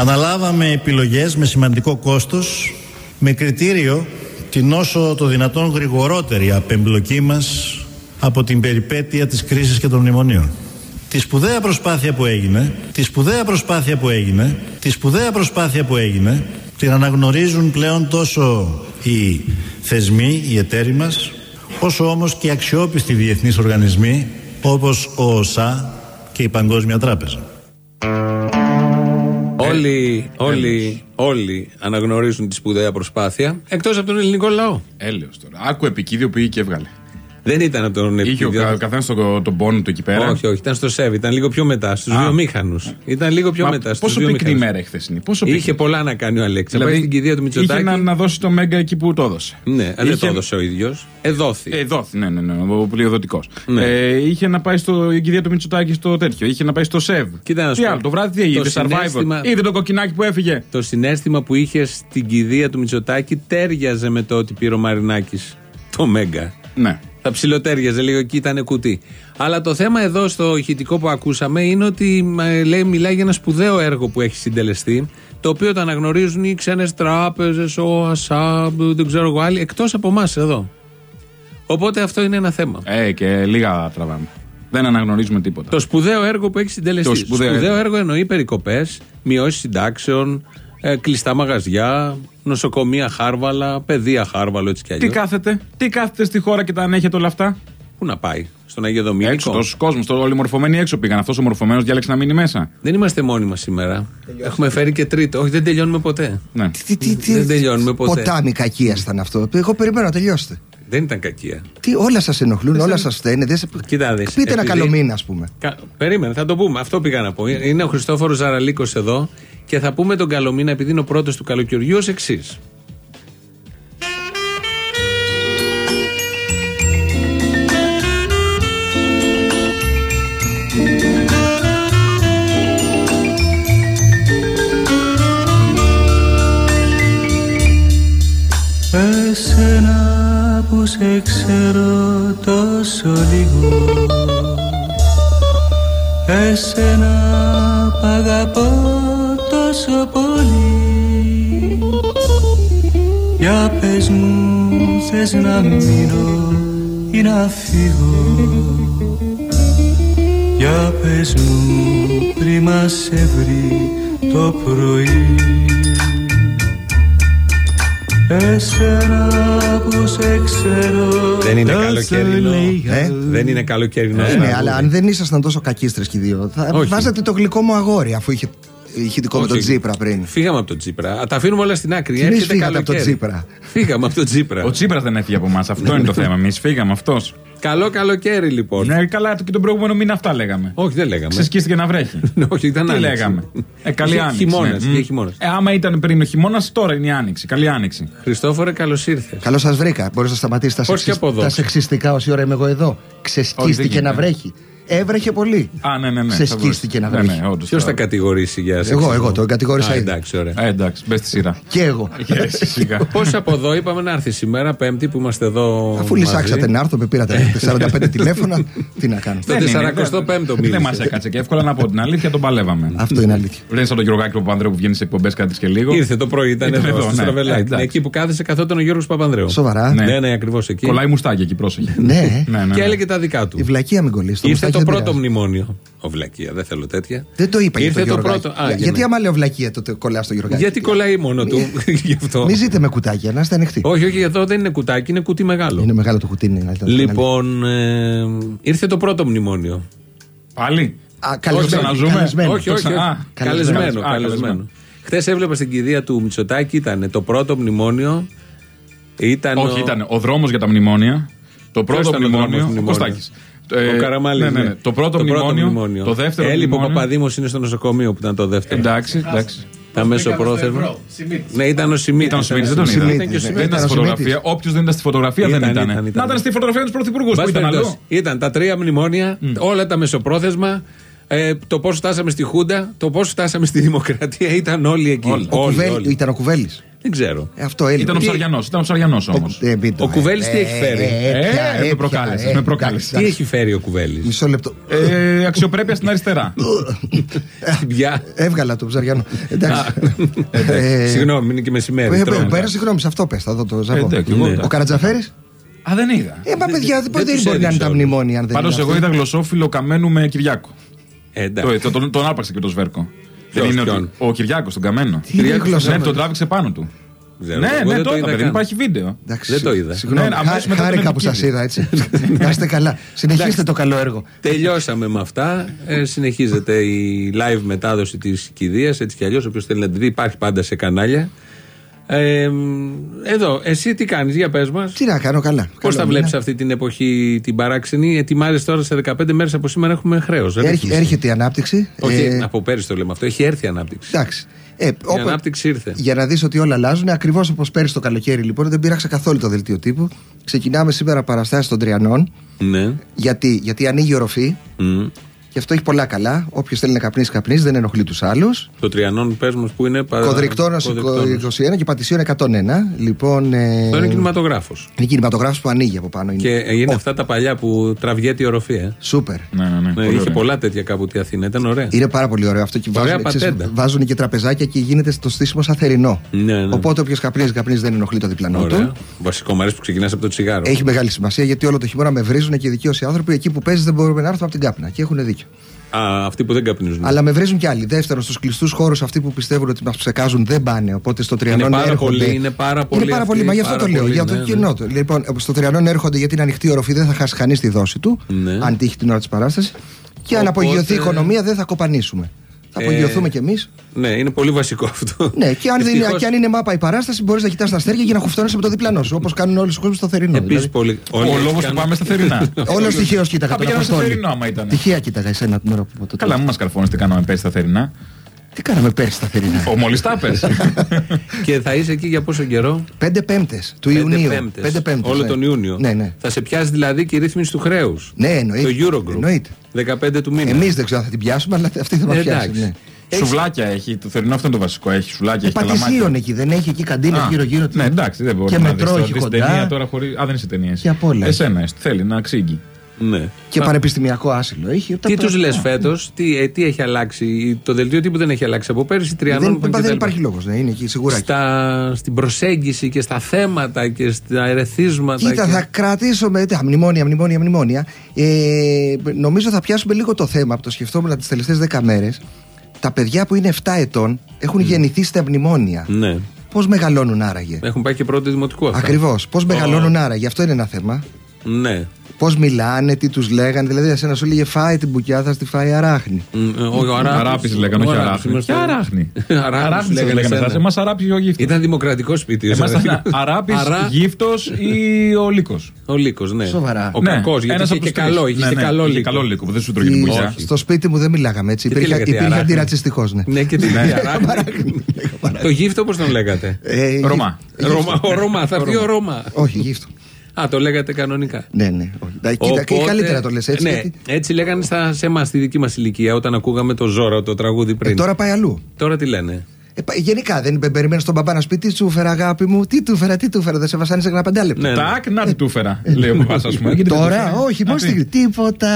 Αναλάβαμε επιλογές με σημαντικό κόστος, με κριτήριο την όσο το δυνατόν γρηγορότερη απεμπλοκή μας από την περιπέτεια της κρίσης και των μνημονίων. Τη σπουδαία προσπάθεια που έγινε, τη σπουδαία προσπάθεια που έγινε, τη σπουδαία προσπάθεια που έγινε, την αναγνωρίζουν πλέον τόσο οι θεσμοί, οι εταίροι μας, όσο όμως και οι αξιόπιστοι διεθνείς οργανισμοί, όπως ο ΟΣΑ και η Παγκόσμια Τράπεζα. Όλοι, όλοι, όλοι αναγνωρίζουν τη σπουδαία προσπάθεια, εκτός από τον ελληνικό λαό. Έλεος τώρα. Άκου επικίδιο πήγε και έβγαλε. Δεν ήταν από τον Είχε ο επικίνδυνο. καθένας τον, τον πόνο του εκεί πέρα. Όχι, όχι, ήταν στο ΣΕΒ, ήταν λίγο πιο μετά, στους Α. βιομήχανου. Ήταν λίγο πιο Μα μετά. Στους πόσο πυκνή βιομηχανούς. μέρα χθεσινή. Πόσο πυκνή. Είχε πολλά να κάνει ο Αλέξης. Να πάει στην κηδεία του Μητσοτάκη. Είχε να, να δώσει το μέγκα εκεί που το έδωσε. Ναι, αλλά δεν Είχε- το έδωσε ο ίδιος. Εδόθη. Ε, δόθη, ναι, ναι, ναι, ο πλειοδοτικός. Ναι. Ε, είχε να πάει στο η κηδεία του Μητσοτάκη στο τέτοιο. Είχε να πάει στο ΣΕΒ. Κοίτα να σου τι πω. άλλο, το βράδυ τι έγινε, Το είδε survivor. συναίσθημα- Είδε το κοκκινάκι που έφυγε. Το συνέστημα που είχε στην κηδεία του Μητσοτάκη τέριαζε με το ότι πήρε ο Μαρινάκης το Μέγκα. Ναι. Θα ψιλοτέριαζε λίγο εκεί, ήταν κουτί. Αλλά το θέμα εδώ στο ηχητικό που ακούσαμε είναι ότι μα, λέει, μιλάει για ένα σπουδαίο έργο που έχει συντελεστεί, το οποίο το αναγνωρίζουν οι ξένες τράπεζες, ο ΑΣΑΜ, δεν ξέρω εγώ άλλοι, εκτός από εμάς εδώ. Οπότε αυτό είναι ένα θέμα. Ε, και λίγα τραβάμε. Δεν αναγνωρίζουμε τίποτα. Το σπουδαίο έργο που έχει συντελεστεί. Το σπουδαίο σπουδαίο έργο. έργο εννοεί περικοπές, μειώσεις συντάξεων, ε, κλειστά μαγαζιά, νοσοκομεία χάρβαλα, παιδεία χάρβαλο έτσι κι Τι αλλιώς. κάθεται, τι κάθεται στη χώρα και τα ανέχεται όλα αυτά; Πού να πάει, στον Αγίο Δομήνικο; Έξω, τόσους κόσμους. Το όλοι μορφωμένοι έξω πήγαν. Αυτός ο μορφωμένος διάλεξε να μείνει μέσα. Δεν είμαστε μόνοι μας σήμερα. Έχουμε φέρει και τρίτο. Όχι, δεν τελειώνουμε ποτέ. Ναι. Τι, τι, τι, Δεν τελειώνουμε ποτέ. Ποτάμι κακίας ήταν αυτό. Εγώ περιμένω να τελειώσετε. Δεν ήταν κακία. Τι, όλα σας ενοχλούν, όλα σας φταίνε. Δεν σε... Κοίτα, δεις, Πείτε ένα επειδή- καλό μήνα, ας πούμε. Κα... Περίμενε, θα το πούμε. Αυτό πήγα να πω. Είναι ο Χριστόφορος Ζαραλίκος εδώ και θα πούμε τον καλομήνα επειδή είναι ο πρώτος του καλοκαιριού ως εξής. Εσένα που σε ξέρω τόσο λίγο Εσένα που αγαπώ τόσο πολύ Για πες μου θες να μείνω ή να φύγω; Για πες μου πριν μας σε βρει το πρωί Εσένα που σε ξέρω Δεν είναι τόσο καλοκαιρινό. λίγα Ε; Δεν είναι καλοκαιρινό. Είναι, τραγούδι. αλλά αν δεν ήσασταν τόσο κακίστρες και οι δύο, θα Όχι. βάζατε το γλυκό μου αγόρι αφού είχε ηχητικό με Όχι. τον Τζίπρα πριν. Φύγαμε από τον Τζίπρα. Α, Τα αφήνουμε όλα στην άκρη. Τι εμείς Έρχεται φύγατε από τον καλοκαίρι. Τζίπρα; Φύγαμε από τον Τζίπρα. Ο Τσίπρα δεν έφυγε από εμάς. Αυτό είναι το θέμα. Εμείς φύγαμε αυτός. Καλό καλοκαίρι λοιπόν. Ναι, καλά, και τον προηγούμενο μήνα αυτά λέγαμε. Όχι, δεν λέγαμε. Ξεσκίστηκε να βρέχει. Όχι, ήταν Τι άνοιξη. λέγαμε; Ε, καλή Είχε άνοιξη. χειμώνας, ναι. είχε Μμ. χειμώνας. Ε, άμα ήταν πριν ο χειμώνας, τώρα είναι η άνοιξη. Καλή άνοιξη. Χριστόφορε, καλώς ήρθες. Καλώς σας βρήκα. Μπορείς να σταματήσεις τα, Πώς και σεξισ- από εδώ. τα σεξιστικά όση ώρα είμαι εγώ εδώ. Όχι, Ξεσκίστηκε δεν να γίνεται. βρέχει. Έβρεχε πολύ. Α, ναι, ναι, ναι. Σε θα σκίστηκε να μπορούσε. βρέχει. Ναι, ναι, όντως, Ποιος θα τώρα. κατηγορήσει για Εγώ, σεξισμό; εγώ, τον κατηγόρησα Α, ήδη. εντάξει, ωραία. Ε, εντάξει, μπες στη σειρά. Και εγώ. Ε, εσύ, σιγά. Πώς από εδώ είπαμε να έρθει σήμερα, Πέμπτη που είμαστε εδώ. Αφού μαζί; λυσάξατε να έρθω, με πήρατε 45 τηλέφωνα. Τι να κάνω. Το Δεν είναι, 45ο δεν- μίλησε. Δεν μας έκατσε και εύκολα να πω την αλήθεια, τον παλεύαμε. Αυτό είναι αλήθεια. Δεν είναι σαν τον Γιωργάκη του Παπανδρέου που βγαίνει σε εκπομπές κάτι και λίγο. Ήρθε το πρωί, ήταν Ήταν εδώ, εδώ, στο ναι. Στραβελάκι. Ε, εντάξει. Εκεί που κάθεσε καθόταν ο Γιώργος Παπανδρέου. Σοβαρά. Ναι. Ναι, ναι, ακριβώς εκεί. Κολλάει μουστάκι εκεί, πρόσεχε. Ναι. Ναι, ναι, Και ναι. έλεγε τα δικά του. Η βλακεία μην κολλήσει. Ήρθε μουστάκι το δεν πρώτο πειράζει. μνημόνιο. Ο Βλακία, δεν θέλω τέτοια. Δεν το είπα για Ήρθε τον το Γιωργάκη. πρώτο. Α, Για- για Γιατί μένα. άμα λέω βλακεία τότε κολλάς στο Γιωργάκη. Γιατί κολλάει μόνο του. Γι' αυτό. Μην ζείτε με κουτάκια, να είστε ανοιχτοί. Όχι, όχι, εδώ δεν είναι κουτάκι, είναι κουτί μεγάλο. Είναι μεγάλο το κουτί. είναι, να ήταν- Λοιπόν, ε, ήρθε το πρώτο μνημόνιο. Πάλι; Α, Όχι, καλεσμένο. ξαναζούμε; καλεσμένο. όχι, το όχι. ξα- όχι. Α, Καλεσμένο. καλεσμένο. Α, καλεσμένο. καλεσμένο. Χθες έβλεπα στην κηδεία του Μητσοτάκη, ήταν το πρώτο μνημόνιο. Ήταν Όχι, ο- ήταν ο δρόμος για τα μνημόνια. Το πρώτο ήταν ο δρόμος μνημόνιο. του Ο μνημόνιου; Κωστάκης. Ε, Ο Καραμάλης, ναι, ναι, ναι. ναι. Το πρώτο μνημόνιο. Το δεύτερο Έλειπε ο μνημόνιο. Παπαδήμο είναι στο νοσοκομείο που ήταν το δεύτερο. Εντάξει, εντάξει. Τα μέσο πρόθεσμα. Ναι, ήταν ο Σιμίτη. Ήταν ο Σιμίτης, δεν τον Σιμίτης, είδα. ναι. Ήταν και ο Δεν Σιμίτης. ήταν στη Ήταν ο φωτογραφία. Όποιος δεν ήταν στη φωτογραφία δεν Ήταν, ήταν. ήταν, ήταν. Να ήταν στη φωτογραφία τους πρωθυπουργούς που Μπας ήταν περιπτώσει, αλλού. Ήταν τα τρία μνημόνια, όλα τα μεσοπρόθεσμα, ε, το πώς φτάσαμε στη Χούντα, το πώς φτάσαμε στη Δημοκρατία, ήταν όλοι εκεί. Όλοι. Ο Όλοι, Κουβέλ- όλοι. Ήταν ο Κουβέλης. Δεν ξέρω. Ε, αυτό έλειπε. Ήταν ο Τι- Ψαριανός. Ήταν ο Ψαριανός όμως. Ε, μην το- Ο Κουβέλης τι ε, έχει φέρει; ε, Ε, πια, με πια, προκάλεσες, ε, με προκάλεσες. Τι έχει φέρει ο Κουβέλης; Μισό λεπτό. Ε, αξιοπρέπεια στην αριστερά. Πια. Έβγαλα το ψαριανό. Εντάξει. Ε, Συγγνώμη, είναι και μεσημέρι. ε, τρώμε. Πέρα, συγγνώμη, σε αυτό πες. Θα δω το ζαβό. εντάξει, εγώ, Ναι. εντάξει. Ο Καρατζαφέρης; Α, δεν είδα. Ε, μα παιδιά, δεν τους δεν μπορεί να είναι έδειξε τα όλους. μνημόνια αν δεν Πάντως, είναι εγώ αυτό. είδα γλωσσόφιλο Καμένου με Κυριάκο. Ε, εντάξει. Το, το, τον, τον άρπαξε και το σβέρκο. Ποιος, Δεν είναι ποιον; ότι- ο Κυριάκος, τον Καμένο. Τι είναι Κυριάκος, γλωσσόφιλο. Ναι, τον τράβηξε πάνω του. Ξέρω. Ναι, Εγώ ναι, δεν το είδα, είδα παιδί, καν. υπάρχει βίντεο. Εντάξει, Δεν το είδα. Συγγνώμη, Ναι, αμέσως χά- μετά τον χάρηκα που σας Νικήτη. είδα έτσι. Να είστε καλά. Συνεχίστε το καλό έργο. Τελειώσαμε με αυτά. Ε, συνεχίζεται η live μετάδοση της κηδείας. Έτσι κι αλλιώς, όποιος θέλει να τη δει, υπάρχει πάντα σε κανάλια. Ε, εδώ, εσύ τι κάνεις, για πες μας. Τι να κάνω, καλά. Πώς Καλό τα μήνα. βλέπεις αυτή την εποχή την παράξενη, ετοιμάζεσαι τώρα σε 15 μέρες από σήμερα έχουμε χρέος. Έρχε- Έρχεται η ανάπτυξη. Όχι, Ε, από πέρυσι το λέμε αυτό. Έχει έρθει η ανάπτυξη. Εντάξει. Ε, Η όπα- ανάπτυξη ήρθε. Για να δεις ότι όλα αλλάζουν, ακριβώς όπως πέρυσι το καλοκαίρι λοιπόν, δεν πήραξα καθόλου το δελτίο τύπου. Ξεκινάμε σήμερα παραστάσεις των Τριανών. Ναι. Γιατί, γιατί ανοίγει η οροφή Μμ. Και αυτό έχει πολλά καλά. Όποιος θέλει να καπνίσει, καπνίσει, δεν ενοχλεί τους άλλους. Το τριανόν πες μας που είναι. πα- Κοδρικτόνος Κοδρικτώνος. 21 και Πατησίων 101. Λοιπόν. Ε, Αυτό είναι κινηματογράφος. είναι κινηματογράφος που ανοίγει από πάνω. Είναι. Και είναι αυτά τα παλιά που τραβιέται η οροφή. Ε. Σούπερ. Ναι, ναι, ναι. Ναι, πολύ είχε ωραία. πολλά τέτοια κάπου τη Αθήνα. Ήταν ωραία. Είναι πάρα πολύ ωραίο αυτό και Ωραία βάζουν, ξέρεις, πατέντα. βάζουν και τραπεζάκια και γίνεται στο στήσιμο σαν θερινό. Ναι, ναι. Οπότε όποιος καπνίζει, καπνίζει δεν ενοχλεί το διπλανό Ωραία. του. Βασικό μου αρέσει που ξεκινάς από το τσιγάρο. Έχει μεγάλη σημασία γιατί όλο το χειμώνα με βρίζουν και οι δικαίωσοι άνθρωποι εκεί που παίζεις δεν μπορούμε να έρθουμε από την κάπνα. Και έχουν δίκιο. Α, αυτοί που δεν καπνίζουν. Αλλά με βρίζουν κι άλλοι. Δεύτερον, στους κλειστούς χώρους αυτοί που πιστεύουν ότι μας ψεκάζουν δεν πάνε. Οπότε στο Τριανόν πάρα έρχονται. πολλοί, είναι πάρα πολλοί Είναι πάρα αυτοί, πολλοί, μα γι' αυτό πάρα το λέω. πολλοί, για το ναι, ναι. κοινό του. Λοιπόν, στο Τριανόν έρχονται γιατί είναι ανοιχτή η οροφή, δεν θα χάσει κανείς τη δόση του. Ναι. Αν τύχει την ώρα της παράστασης. Και αν Οπότε- απογειωθεί η οικονομία, δεν θα κοπανίσουμε. Θα Ε, απογειωθούμε κι εμείς. Ναι, είναι πολύ βασικό αυτό. Ναι, και αν, δεν είναι, Ευτυχώς- και αν είναι μάπα η παράσταση, μπορείς να κοιτάς τα αστέρια και να χουφτώνεσαι με το διπλανό σου. Όπως κάνουν όλοι οι κόσμοι στο θερινό. Επίσης δηλαδή. πολύ. Ο όλοι λόγος που κάνουν- πάμε στα θερινά. Όλος τυχαίο κοίταγα Θα τον πήγαμε στο Αποστόλη. θερινό, άμα ήταν. Τυχαία κοίταγα εσένα την ώρα που το Καλά, μην μας καρφώνεις τι κάναμε πέρσι στα θερινά. Τι κάναμε πέρσι στα θερινά; Ο μόλις τα πες. Και θα είσαι εκεί για πόσο καιρό; Πέντε πέμπτες του Πέντε Ιουνίου. πέμπτες. Πέντε πέμπτες, Όλο ναι. τον Ιούνιο. Ναι, ναι. Θα σε πιάσει δηλαδή και η ρύθμιση του χρέους. Ναι, εννοείται. Το Eurogroup. Εννοείται. 15 του μήνα. Εμείς δεν ξέρω αν θα την πιάσουμε, αλλά αυτή θα μας Ε, πιάσει. εντάξει. Ναι. Σουβλάκια έχει. Το θερινό αυτό είναι το βασικό. Έχει σουβλάκια, έχει Πατησίων καλαμάκια. εκεί, δεν έχει εκεί καντίνε Α, γύρω-γύρω. Ναι, εντάξει, δεν μπορεί Και να μετρό δεις τώρα έχει δεις κοντά. ταινία τώρα χωρίς... Α, δεν είσαι ταινία. Και απ' όλα. Εσένα, είσαι. θέλει να ξύγει. Ναι. Και Α, πανεπιστημιακό άσυλο έχει. Τι τους λες φέτος, τι, ε, τι έχει αλλάξει. Το δελτίο τύπου δεν έχει αλλάξει από πέρυσι. Τριανών Δεν, και τα δεν λοιπά. υπάρχει λόγος να είναι εκεί σίγουρα. Στα, στην προσέγγιση και στα θέματα και στα ερεθίσματα. Κοίτα, και... θα κρατήσω με. τα μνημόνια, μνημόνια, μνημόνια. Ε, νομίζω θα πιάσουμε λίγο το θέμα που το σκεφτόμουν τις τελευταίες 10 μέρες. Τα παιδιά που είναι 7 ετών έχουν γεννηθεί στα μνημόνια. Ναι. Πώς μεγαλώνουν άραγε; Έχουν πάει και πρώτο δημοτικό αυτά. Ακριβώς. Πώς μεγαλώνουν άραγε; Αυτό είναι ένα θέμα. Ναι. Πώς μιλάνε, τι τους λέγανε. Δηλαδή, εσένα σου λέγε φάει την μπουκιά, θα στη φάει αράχνη. Μ, ε, Ο Αράπης. Αράπης λέγανε, όχι Ο Αράπης, αράχνης. είμαστε- Και αράχνη. Αράπης Αράχνης λέγανε λέγανε εσένα. εσάς. Εμάς αράπης ο γύφτος. Ήταν δημοκρατικό σπίτι. ο Εμάς Σαράπης. ήταν αράπης, Αρά- γύφτος ή ο λύκος. Ο Λύκος, ναι. Σοβαρά. Ο Ναι, κακός, γιατί ένας είχε από και τους τρεις. καλό. Είχε Ναι, και ναι, καλό είχε Λύκο. καλό λύκο που δεν σου τρώγε την Τι- μπουκιά. Όχι. Στο σπίτι μου δεν μιλάγαμε έτσι. Και τι Υπήρχε, λέγατε, υπήρχε αράχνη; αντιρατσιστικό, ναι. Ναι, και την Αράχνη. Το γύφτο πώς τον λέγατε; Ε, Ρωμά. Ρωμά, ο Ρωμά, θα πει ο Ρωμά. Όχι, γύφτο. Α, το λέγατε κανονικά. Ναι, ναι. όχι. Να, Κοίτα, και Οπότε- καλύτερα το λες έτσι. Ναι, γιατί- έτσι λέγανε στα, σε εμάς, στη δική μας ηλικία, όταν ακούγαμε το Ζόρα, το τραγούδι Ε, πριν. τώρα πάει αλλού. Τώρα τι λένε; Ε, πα- γενικά δεν περιμένεις τον παπά να πει τι του φέρα, αγάπη μου, τι του φέρα, τι του φέρα. Δεν σε βασάνισε κανένα πεντάλεπτο. Ναι. Τάκ, να τι του έφερα. Λέει ο παπάς, ας πούμε. Γιατί δεν του Τώρα, έφερε. όχι, Α, μόνο τι; στιγμή. Τίποτα.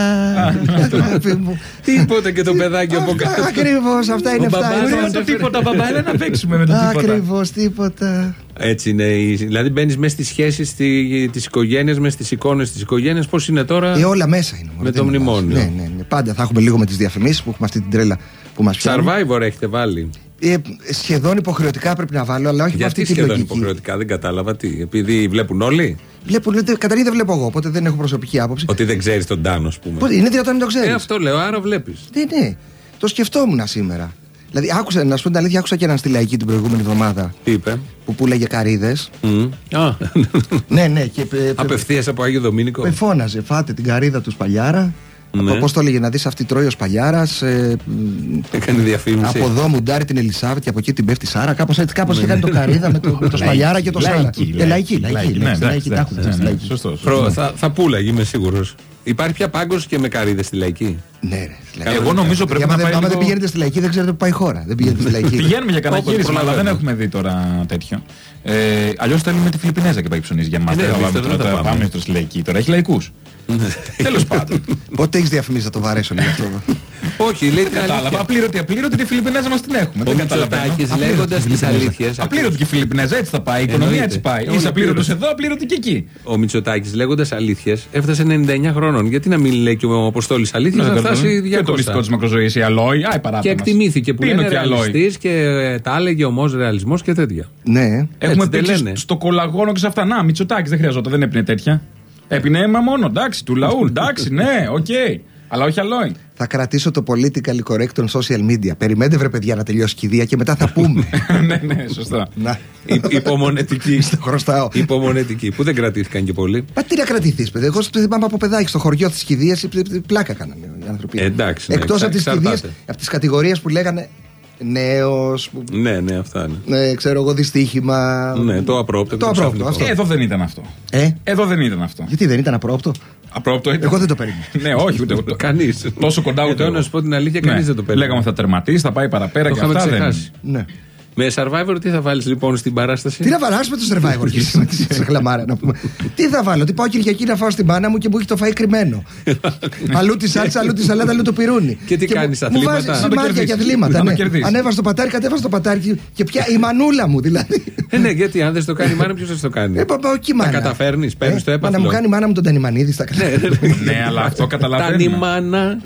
Αγάπη μου. Τίποτα και το παιδάκι από κάτω. Ακριβώς, αυτά είναι Ο μπαμπάς αυτά. μας Το τίποτα, μπαμπά, έλα να παίξουμε με το τίποτα. Ακριβώς, τίποτα. Έτσι είναι. η- Δηλαδή μπαίνεις μέσα στις σχέσεις τη οικογένειας, μέσα στις εικόνες της οικογένειας. Πώς είναι τώρα; Ε, όλα μέσα είναι. μωρέ, Με δεν το είναι μνημόνιο. Ναι, ναι, ναι. Πάντα θα έχουμε λίγο με τις διαφημίσεις που έχουμε αυτή την τρέλα που μας πιάνει. Survivor έχετε βάλει. Ε, σχεδόν υποχρεωτικά πρέπει να βάλω, αλλά όχι με Γιατί αυτή τη σχεδόν λογική. υποχρεωτικά, δεν κατάλαβα τι. Επειδή βλέπουν όλοι; Βλέπουν, λέτε, καταρχήν δεν βλέπω εγώ, οπότε δεν έχω προσωπική άποψη. Ότι δεν ξέρεις τον Τάνο, ας πούμε. Πώς- είναι δυνατόν να μην το ξέρεις; Ε, αυτό λέω, άρα βλέπεις. Ναι, ναι. Το σκεφτόμουν σήμερα. Δηλαδή, άκουσα, να σου πω την αλήθεια, άκουσα και έναν στη λαϊκή την προηγούμενη εβδομάδα Τι είπε; που πουλάγε καρίδε. Μμ. Α, ναι, ναι, και πε- πε- Απευθείας από Άγιο Δομήνικο. με φώναζε. Φάτε την καρίδα του Σπαλιάρα Ναι. Από πώς το έλεγε να δεις αυτή τρώει ο Σπαλιάρα. Ε, μ, Έκανε διαφήμιση. από εδώ μουντάρει την Ελισάβετ και από εκεί την πέφτει Σάρα. Κάπως έτσι κάπως είχε κάνει το καρίδα με το, με το Σπαλιάρα και το Σάρα. Λαϊκή, Ε, λαϊκή, λαϊκή. λαϊκή, ναι, λαϊκή, εντάξει, λαϊκή, τα εντάξει, άκουγα, ναι, ναι, λαϊκή. Σωστό. Προ- θα, θα πούλαγε, είμαι σίγουρος. Υπάρχει πια πάγκος και με καρίδε στη λαϊκή; Ναι, ρε. λαϊκή. Εγώ νομίζω πρέπει Γιατί άμα να δεν- πάει άμα δεν λίγο- πηγαίνετε στη λαϊκή, δεν ξέρετε που πάει η χώρα. Δεν πηγαίνετε στη λαϊκή. Πηγαίνουμε για κανένα Όποτε γύρισμα, αλλά δεν προλαβαίνουμε. έχουμε δει τώρα τέτοιο. Ε, Αλλιώς θέλουμε τη Φιλιππινέζα και πάει ψωνίζει για μας. Ε, ναι, δεν θα εμείς πάμε δεν τώρα, θα τώρα, πάμε. πάμε στο στη λαϊκή τώρα. Έχει λαϊκούς. Τέλος πάντων. Πότε έχεις διαφημίσει να το βαρέσω λίγο αυτό. Όχι, λέει την Κατάλαβα. αλήθεια. Απλήρωτη, απλήρωτη τη Φιλιππινέζα μας την έχουμε. Ο Δεν καταλαβαίνω. Μητσοτάκης λέγοντας τις αλήθειες. Απλήρωτη και η Φιλιππινέζα έτσι θα πάει. Η οικονομία Εννοείται. έτσι πάει. Όλη Είσαι απλήρωτος πλήρωση. εδώ, απλήρωτη και εκεί. Ο Μητσοτάκης λέγοντας αλήθειες έφτασε 99 χρόνων. Γιατί να μην λέει και ο Αποστόλης αλήθεια, Ναι, να δεν φτάσει καταλαβαίνω. Και το μυστικό 200. της μακροζωή, η αλόη. Άι, παράδειγμα. Και εκτιμήθηκε που Πίνω είναι και αλόη; ρεαλιστής και ε, τα έλεγε ομό ρεαλισμός και τέτοια. Ναι. Έχουμε Έτσι δεν πήξει λένε. στο κολαγόνο και σε αυτά. Να, Μητσοτάκης δεν χρειαζόταν, δεν έπινε τέτοια. Έπινε αίμα μόνο, εντάξει, του λαού, εντάξει, ναι, οκ. Αλλά όχι αλόη. Θα κρατήσω το politically correct των social media. Περιμένετε βρε παιδιά να τελειώσει η κηδεία και μετά θα πούμε. ναι, ναι, σωστά. να. Υ- Υπομονετική. Στο χρωστάω. Υπομονετική. Που δεν κρατήθηκαν και πολύ. Μα τι να κρατηθείς, παιδί. Εγώ στο θυμάμαι από παιδάκι στο χωριό της κηδείας πλάκα κάνανε οι άνθρωποι. Ε, εντάξει, ναι, Εκτός εξα- από τις κηδείες, εξαρτάται. από τις κατηγορίες που λέγανε νέος, Ναι, ναι, αυτά είναι. ναι, ξέρω εγώ, δυστύχημα. Ναι, το απρόπτο. Το το απρόπτο, ξαφνικό. αυτό. Ε, εδώ δεν ήταν αυτό. Ε, Εδώ δεν ήταν αυτό. γιατί δεν ήταν απρόπτο; Απρόπτο ήταν. Εγώ δεν το περίμενα. ναι, όχι, ούτε εγώ. Κανείς. Τόσο κοντά ούτε. Εδώ εγώ. να σου πω την αλήθεια, Ναι. κανεί δεν το περίμενε. Λέγαμε θα τερματίσει, θα πάει παραπέρα Το και είχαμε αυτά δεν. ξεχάσει. Ναι. Με survivor τι θα βάλεις λοιπόν στην παράσταση; Τι να βαράσουμε το survivor και εσύ σε χλαμάρα να πούμε. Τι θα βάλω, τι πάω Κυριακή να φάω στην πάνα μου και μου έχει το φαΐ κρυμμένο. αλλού τη σάλτσα, αλλού τη σαλάτα, αλλού το πυρούνι. Και τι μου- κάνεις, Μου αθλήματα; βάζεις Να το σημάδια κερδίσεις. για αθλήματα. Να το ναι. κερδίσεις. Ανέβα το πατάρι, κατέβα το πατάρι και πια η μανούλα μου δηλαδή. Ε, ναι, γιατί αν δεν στο κάνει η μάνα, ποιος θα στο κάνει; Ε, παπά, εκεί Τα μάνα. καταφέρνεις, παίρνεις το Ε, μα έπαθλο. να μου κάνει η μάνα μου τον Τανιμανίδη στα ναι, αλλά αυτό Τα καταλαβαίνουμε.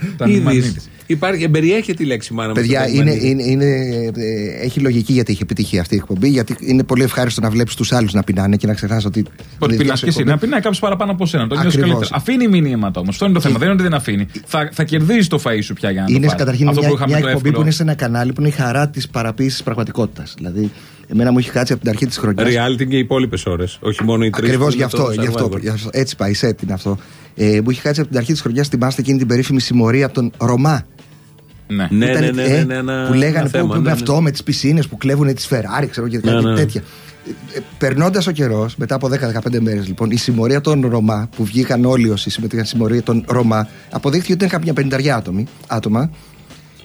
Νημάνα Τα είδη. νημανίδης. Υπάρχει, εμπεριέχεται η λέξη μάνα μου. Παιδιά, στο είναι, Τανιμανίδη. είναι, είναι, ε, έχει λογική γιατί έχει επιτυχία αυτή η εκπομπή. Γιατί είναι πολύ ευχάριστο να βλέπεις τους άλλους να πεινάνε και να ξεχάσεις ότι. Ότι είναι πεινάς δική και σου εσύ. Να εκπομπή. πεινάει κάποιος παραπάνω από σένα. Το νιώσει Ακριβώς. καλύτερα. Αφήνει μηνύματα όμως. Αυτό είναι το θέμα. Δεν είναι ότι δεν αφήνει. Θα, θα κερδίζει το φαΐ σου πια για να το Είναι πάρεις. καταρχήν Αυτό μια, που είχαμε μια το εκπομπή εύκολο. που είναι σε ένα κανάλι που είναι η χαρά της παραποίησης πραγματικότητας. Δηλαδή, εμένα μου έχει κάτσει από την αρχή της χρονιάς. Reality και οι υπόλοιπες ώρες. Όχι μόνο οι τρεις. Ακριβώς γι' αυτό, γι αυτό, γι' αυτό. Έτσι πάει, σετ είναι αυτό. Ε, μου είχε κάτσει από την αρχή της χρονιάς, θυμάστε εκείνη την περίφημη συμμορία από τον Ρωμά. Ναι. Ναι, Ήταν, ναι, ναι, ε, ναι, ναι, ένα- που λέγανε ένα που, θέμα, που ναι, με ναι. αυτό, με τις πισίνες που κλέβουν τις Ferrari, ξέρω και κάτι Ναι, ναι. τέτοια. Ε, Περνώντας ο καιρός, μετά από 10-15 μέρες, λοιπόν, η συμμορία των Ρωμά, που βγήκαν όλοι όσοι συμμετείχαν στη συμμορία των Ρωμά, αποδείχθηκε ότι ήταν κάποια πενταριά άτομοι, άτομα.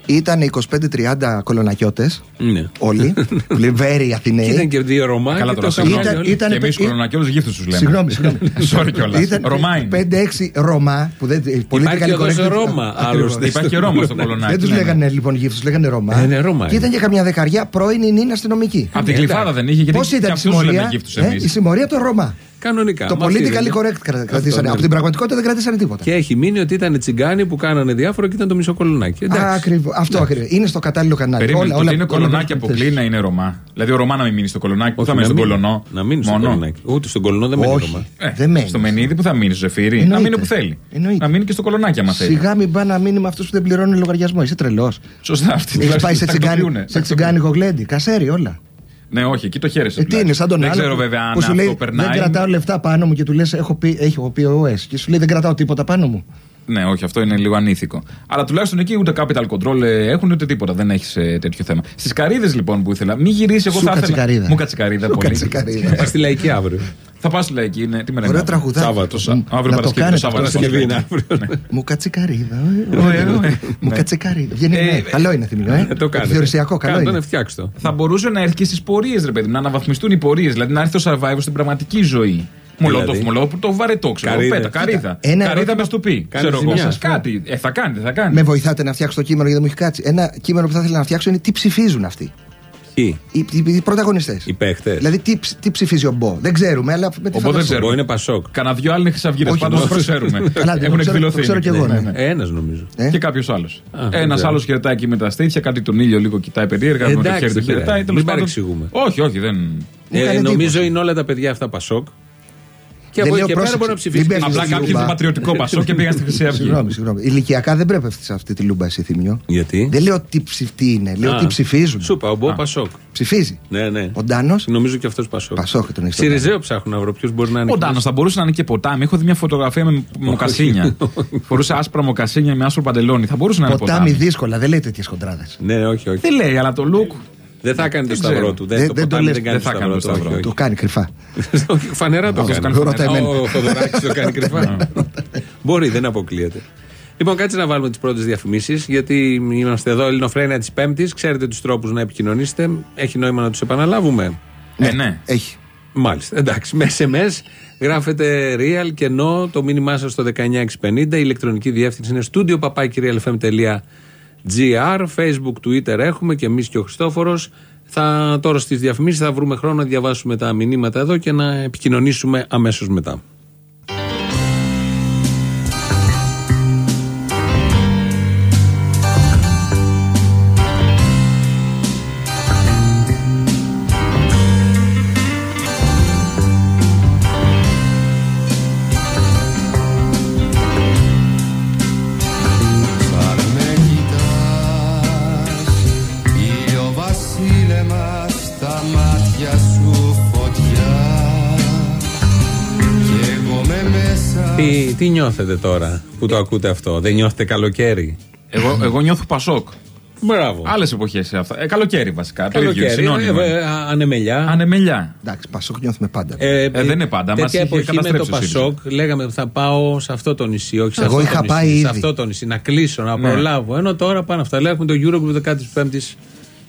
Ήταν 25-30 κολονακιώτες, Ναι. όλοι. Πλευραίοι Αθηναίοι. Και ήταν και δύο Ρωμά. Καλά και τώρα, το είχαμε συγγνώμη. Ήταν- όλοι. ήταν- Και εμείς ε, κολονακιόλου γύφτους τους λέμε. Συγγνώμη, συγγνώμη. Sorry κιόλας. Ήταν Ρωμά είναι. 5-6 Ρωμά που δεν. Υπάρχει και εδώ Ρώμα. Άλλωστε. Υπάρχει και Ρώμα στο κολονάκι. Δεν τους ναι, ναι. λέγανε λοιπόν γύφτους, λέγανε Ρωμά. Ε, ναι, Ρώμα Και είναι. ήταν και καμιά δεκαριά πρώην νυν αστυνομική. Από την κλειφάδα δεν είχε, γιατί Πώς και ήταν η αυτούς τους λέμε συμμορία. γύφτους ε, εμείς. η συμμορία των Ρωμά. Κανονικά. Το Μα αυτή δεν politically είναι. correct κρα- κρατήσανε. ναι. Από την πραγματικότητα δεν κρατήσανε τίποτα. Και έχει μείνει ότι ήταν τσιγκάνοι που κάνανε διάφορα και ήταν το μισό κολονάκι. Εντάξει. Ακριβώς. Αυτό ακριβώς. Είναι στο κατάλληλο κανάλι. Περίμενε, το ότι είναι κολονάκι όλα- αποκλεί να είναι Ρωμά. Δηλαδή ο Ρωμά να μην μείνει στο κολονάκι, που Όχι, θα μείνει να στον μην- κολονό. Να μείνει στο Μόνο. κολονάκι. Ούτε στον κολονό δεν μένει Όχι. Ρώμα. Ε, Δεν μένει. Στο Μενίδη που θα μείνει, στο Ζεφύρι. Να Εννοείται. μείνει όπου θέλει. Εννοείται. Να μείνει και στο κολονάκι, άμα θέλει. Σιγά μην πάει να μείνει με αυτούς που δεν πληρώνουν λογαριασμό. Είσαι τρελός. Σωστά, αυτή Έχεις πάει σε τουλάχιστον τσιγκάνι, τακτοποιούνε. σε τσιγκάνικο γλέντι. Κασέρι όλα. Ναι, όχι, εκεί το χαίρεσαι. Ε, τι είναι, σαν τον Δεν άλλο. ξέρω που- βέβαια αν που σου λέει, αυτό περνάει. Δεν κρατάω λεφτά πάνω μου και του λες: Έχω πει, έχω πει ο ΟΕΣ. Και σου λέει: Δεν κρατάω τίποτα πάνω μου. Ναι, όχι, αυτό είναι λίγο ανήθικο. Αλλά τουλάχιστον εκεί ούτε capital control ε, έχουν ούτε τίποτα. Δεν έχεις τέτοιο θέμα. Στις καρίδε λοιπόν που ήθελα, μην γυρίσεις. Εγώ Σου θα ήθελα. κατσικαρίδα. Μου κατσικαρίδα Σου πολύ. κατσικαρίδα. Θα στη λαϊκή αύριο. Θα πάω στη λαϊκή. Είναι, τι μέρα Ωραία είναι. τραγουδάκια. Σάββατος. Σα- Αύριο Να το Παρασκευή. κάνετε Σάββατος. Παρασκευή είναι αύριο. Μου κατσικαρίδα. Ωε, ωε. Μου Ναι. κατσικαρίδα. Βγαίνει, Ε, ναι. Καλό είναι θύμιο, ε. Το κάνετε. Θεωρησιακό, καλό Κάντε τον, είναι. φτιάξτε το. Θα μπορούσε να έρθει και στις πορείες, ρε παιδί μου, να αναβαθμιστούν οι πορείες. Δηλαδή να έρθει το survivor στην πραγματική ζωή. Μολότοφ, Δηλαδή; μολότοφ, το βαρετό, ξέρω. Καρύδα. Πέτα, καρύδα. ένα Καρύδα ερώτημα- μες στο πει. Κάνει Ξέρω εγώ. ζημιά. Κάτι. Ε, θα κάνει, θα κάνει. Με βοηθάτε να φτιάξω το κείμενο γιατί δεν μου έχει κάτσει. Ένα κείμενο που θα ήθελα να φτιάξω είναι τι ψηφίζουν αυτοί. Ποιοι, Οι, οι, οι πρωταγωνιστές. οι παίχτες. Δηλαδή τι, ψ- τι ψηφίζει ο Μπό. Δεν ξέρουμε, αλλά με τη Ο Μπο δεν φαντασία. ξέρουμε. Εγώ είναι Πασόκ. Κανα δυο άλλοι είναι χρυσαυγίδε. Όχι, Πάντως όχι. το ξέρουμε. Καλά, δεν Έχουν το ξέρω, εκδηλωθεί. το ξέρω κι εγώ, ναι. Ένας νομίζω. Ε; Και κάποιος άλλος. Α, Ένας βέβαια. άλλος χαιρετάει εκεί με τα στήθια, κάτι τον ήλιο λίγο κοιτάει περίεργα. με το Εντάξει, χέρι του δεν χαιρετάει. πειράζει. τέλος Μην πάντων. παρεξηγούμε. Όχι, όχι, δεν. Μου Ε, έκανε νομίζω εντύπωση. είναι όλα τα παιδιά αυτά Πασόκ. Και Δεν από λέω εκεί και πέρα πρόσεξε, μπορεί να ψηφίσει. μην και παίρνεις Απλά στη τη κάποιοι Λούμπα. στο πατριωτικό Πασόκ και πήγαν στη Χρυσή Αυγή. Συγγνώμη, συγγνώμη. Ηλικιακά δεν πρέπει να πέφτει σε αυτή τη λούμπα, εσύ Θύμιο. Γιατί; Δεν λέω τι, ψηφ, τι είναι, λέω Α, τι ψηφίζουν. Σου είπα, ο Μπό Πασόκ. Ψηφίζει. Ναι, ναι. Ο Ντάνος; Νομίζω και αυτός Πασόκ. Πασόκ τον έχεις. τον Σιριζέο ψάχνω να βρω ποιος μπορεί να είναι. Ο Ντάνος θα μπορούσε να είναι και ποτάμι. Έχω δει μια φωτογραφία με μοκασίνια. Φορούσε άσπρα μοκασίνια με άσπρο παντελόνι. Θα μπορούσε να είναι Ποτάμι ποτάμι. δύσκολα, δεν λέει τέτοιες κοντράδε. Ναι, όχι, όχι. Δεν λέει, αλλά το look. Δεν θα κάνει το Δεν σταυρό ξέρω. του. Δεν- Δεν, το δεν το ποτάμι λες, δεν κάνει δεν θα το κάνει το σταυρό του. σταυρό. όχι, Το κάνει κρυφά. όχι. Όχι, φανερά το Αυτό κάνει. κάνει Ρώτα Α, εμένα. Ο Θοδωράκης το κάνει κρυφά. Μπορεί, δεν αποκλείεται. Λοιπόν, κάτσε να βάλουμε τις πρώτες διαφημίσεις, γιατί είμαστε εδώ, Ελληνοφρένια της Πέμπτης. Ξέρετε τους τρόπους να επικοινωνήσετε. Έχει νόημα να τους επαναλάβουμε; Ε, ναι. Έχει. Μάλιστα. Εντάξει. Με SMS γράφετε real και no το μήνυμά σας στο 19650. Η ηλεκτρονική διεύθυνση είναι studio papakirialfm.gr. Facebook, Twitter έχουμε και εμείς και ο Χριστόφορος. Θα, τώρα στις διαφημίσεις θα βρούμε χρόνο να διαβάσουμε τα μηνύματα εδώ και να επικοινωνήσουμε αμέσως μετά. Τι, τι νιώθετε τώρα που το ακούτε αυτό, Δεν νιώθετε καλοκαίρι; Εγώ, εγώ νιώθω Πασόκ. Μπράβο. Άλλες εποχές αυτό. Ε, καλοκαίρι βασικά. Το ίδιο, Καλοκαίρι. συνώνυμο. ε, ε, ανεμελιά. Ανεμελιά. Εντάξει, Πασόκ νιώθουμε πάντα. Ε, δεν είναι πάντα. Μας Τέτοια είχε εποχή με το καταστρέψει ο ΣΥΡΙΖΑ. Πασόκ λέγαμε θα πάω σε αυτό το νησί, όχι σε Εγώ αυτό είχα το πάει νησί. Σε ήδη. αυτό το νησί, να κλείσω, να Ναι. προλάβω. Ενώ τώρα πάνε αυτά. Λέει έχουμε το Eurogroup 15η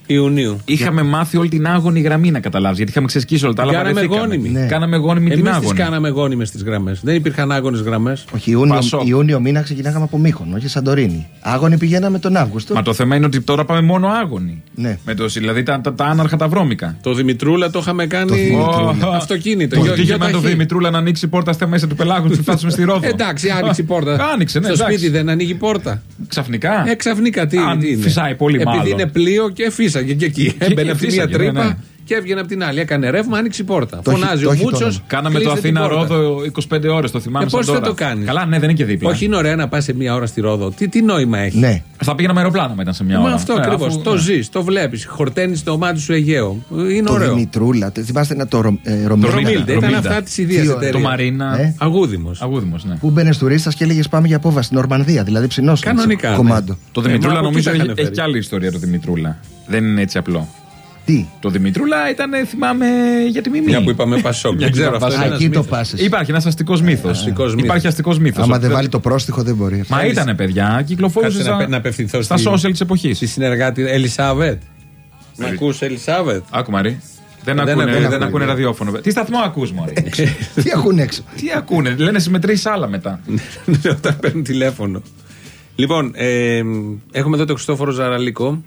Ιουνίου. Είχαμε μάθει όλη την άγωνη γραμμή να καταλάβεις. Γιατί είχαμε ξεσκίσει όλα τα άλλα. Κάναμε βαρεθήκαμε. γόνιμη. Ναι. Κάναμε γόνιμη την Εμείς τις άγωνη. κάναμε γόνιμες τις γραμμές. Δεν υπήρχαν άγονε γραμμές. Όχι, Ιούνιο, Πασόκ. Ιούνιο μήνα ξεκινάγαμε από Μύχονο, όχι Σαντορίνη. Άγωνοι πηγαίναμε τον Αύγουστο. Μα το θέμα είναι ότι τώρα πάμε μόνο άγωνη. Ναι. Με το, δηλαδή τα, τα, τα άναρχα τα βρώμικα. Το Δημητρούλα το είχαμε κάνει Δημητρούλα. αυτοκίνητο. Το γιο- τύχημα γιοταχή. το Δημητρούλα να ανοίξει η πόρτα στα μέσα του πελάγου του φτάσουμε στη Ρόδο. Εντάξει, άνοιξε η πόρτα. Άνοιξε, ναι, Στο εντάξει. σπίτι δεν ανοίγει η πόρτα. Ξαφνικά. Ε, ξαφνικά τι, Αν τι είναι; φυσάει πολύ Επειδή μάλλον. είναι πλοίο και φύσαγε και εκεί. εκεί Έμπαινε από τη μία φύσαγε, ναι, τρύπα ναι. Και έβγαινε από την άλλη. Έκανε ρεύμα, άνοιξε η πόρτα. Το έχει- Φωνάζει το ο έχει το Μούτσος. όνομα. Κάναμε το Αθήνα Ρόδο 25 ώρες, το θυμάμαι Ε, σαν πώς δεν τώρα. το κάνεις; Καλά, ναι, δεν είναι και δίπλα. Όχι, είναι ωραία να πας σε μία ώρα στη Ρόδο. Τι, τι νόημα έχει; Ναι. Θα πήγαινα με αεροπλάνο μετά σε μια Μα ώρα. αυτό Ναι, ακριβώς. αφού- Το ναι. ζεις, το βλέπεις. Χορταίνεις το μάτι σου Αιγαίο. Είναι Το ωραίο. Δημητρούλα. τε- Θυμάστε να το Ρο- ε, Το Ρομίλτα. Ρομίλντε, ήταν Ρομίλντα. αυτά της ιδέας Τι εταιρεία. Το Μαρίνα. Ε; Αγούδημος. Αγούδημος, ναι. Που μπαίνει τουρίστας και έλεγες Πάμε για απόβαση στην Ορμανδία, δηλαδή ψινό. Κανονικά, ναι. Κομμάντο. Το Ε, Δημητρούλα μα από νομίζω εκεί τα έχει, είχαν έχει φέρει. και άλλη ιστορία το Δημητρούλα. Δεν είναι έτσι απλό. Τι; Το Δημητρούλα ήταν, θυμάμαι, για τη μιμή. Μια που είπαμε Πασόκ. Δεν ξέρω αυτό. Α, είναι Α, ένας εκεί το μύθος. πάσες. Υπάρχει ένας αστικός μύθος. Αστικός μύθος. Υπάρχει αστικός μύθος. Άμα δεν βάλει το πρόστιχο δεν μπορεί. Μα ήταν παιδιά, κυκλοφορούσε Κάτσε να, στα, πε- να απευθυνθώ στα στη- social της εποχής. Στη συνεργάτη Ελισάβετ. Μ' ακούς Ελισάβετ. Άκου Μαρή. Δεν, Δεν ακούνε, ακούνε, δεν δεν ακούνε ακούνε. ραδιόφωνο. Τι σταθμό ακούς Μωρή; Τι έχουν έξω; Τι ακούνε, λένε συμμετρήσει άλλα μετά. Ναι, Όταν παίρνουν τηλέφωνο. Λοιπόν, ε, έχουμε εδώ τον Χριστόφορο Ζαραλίκο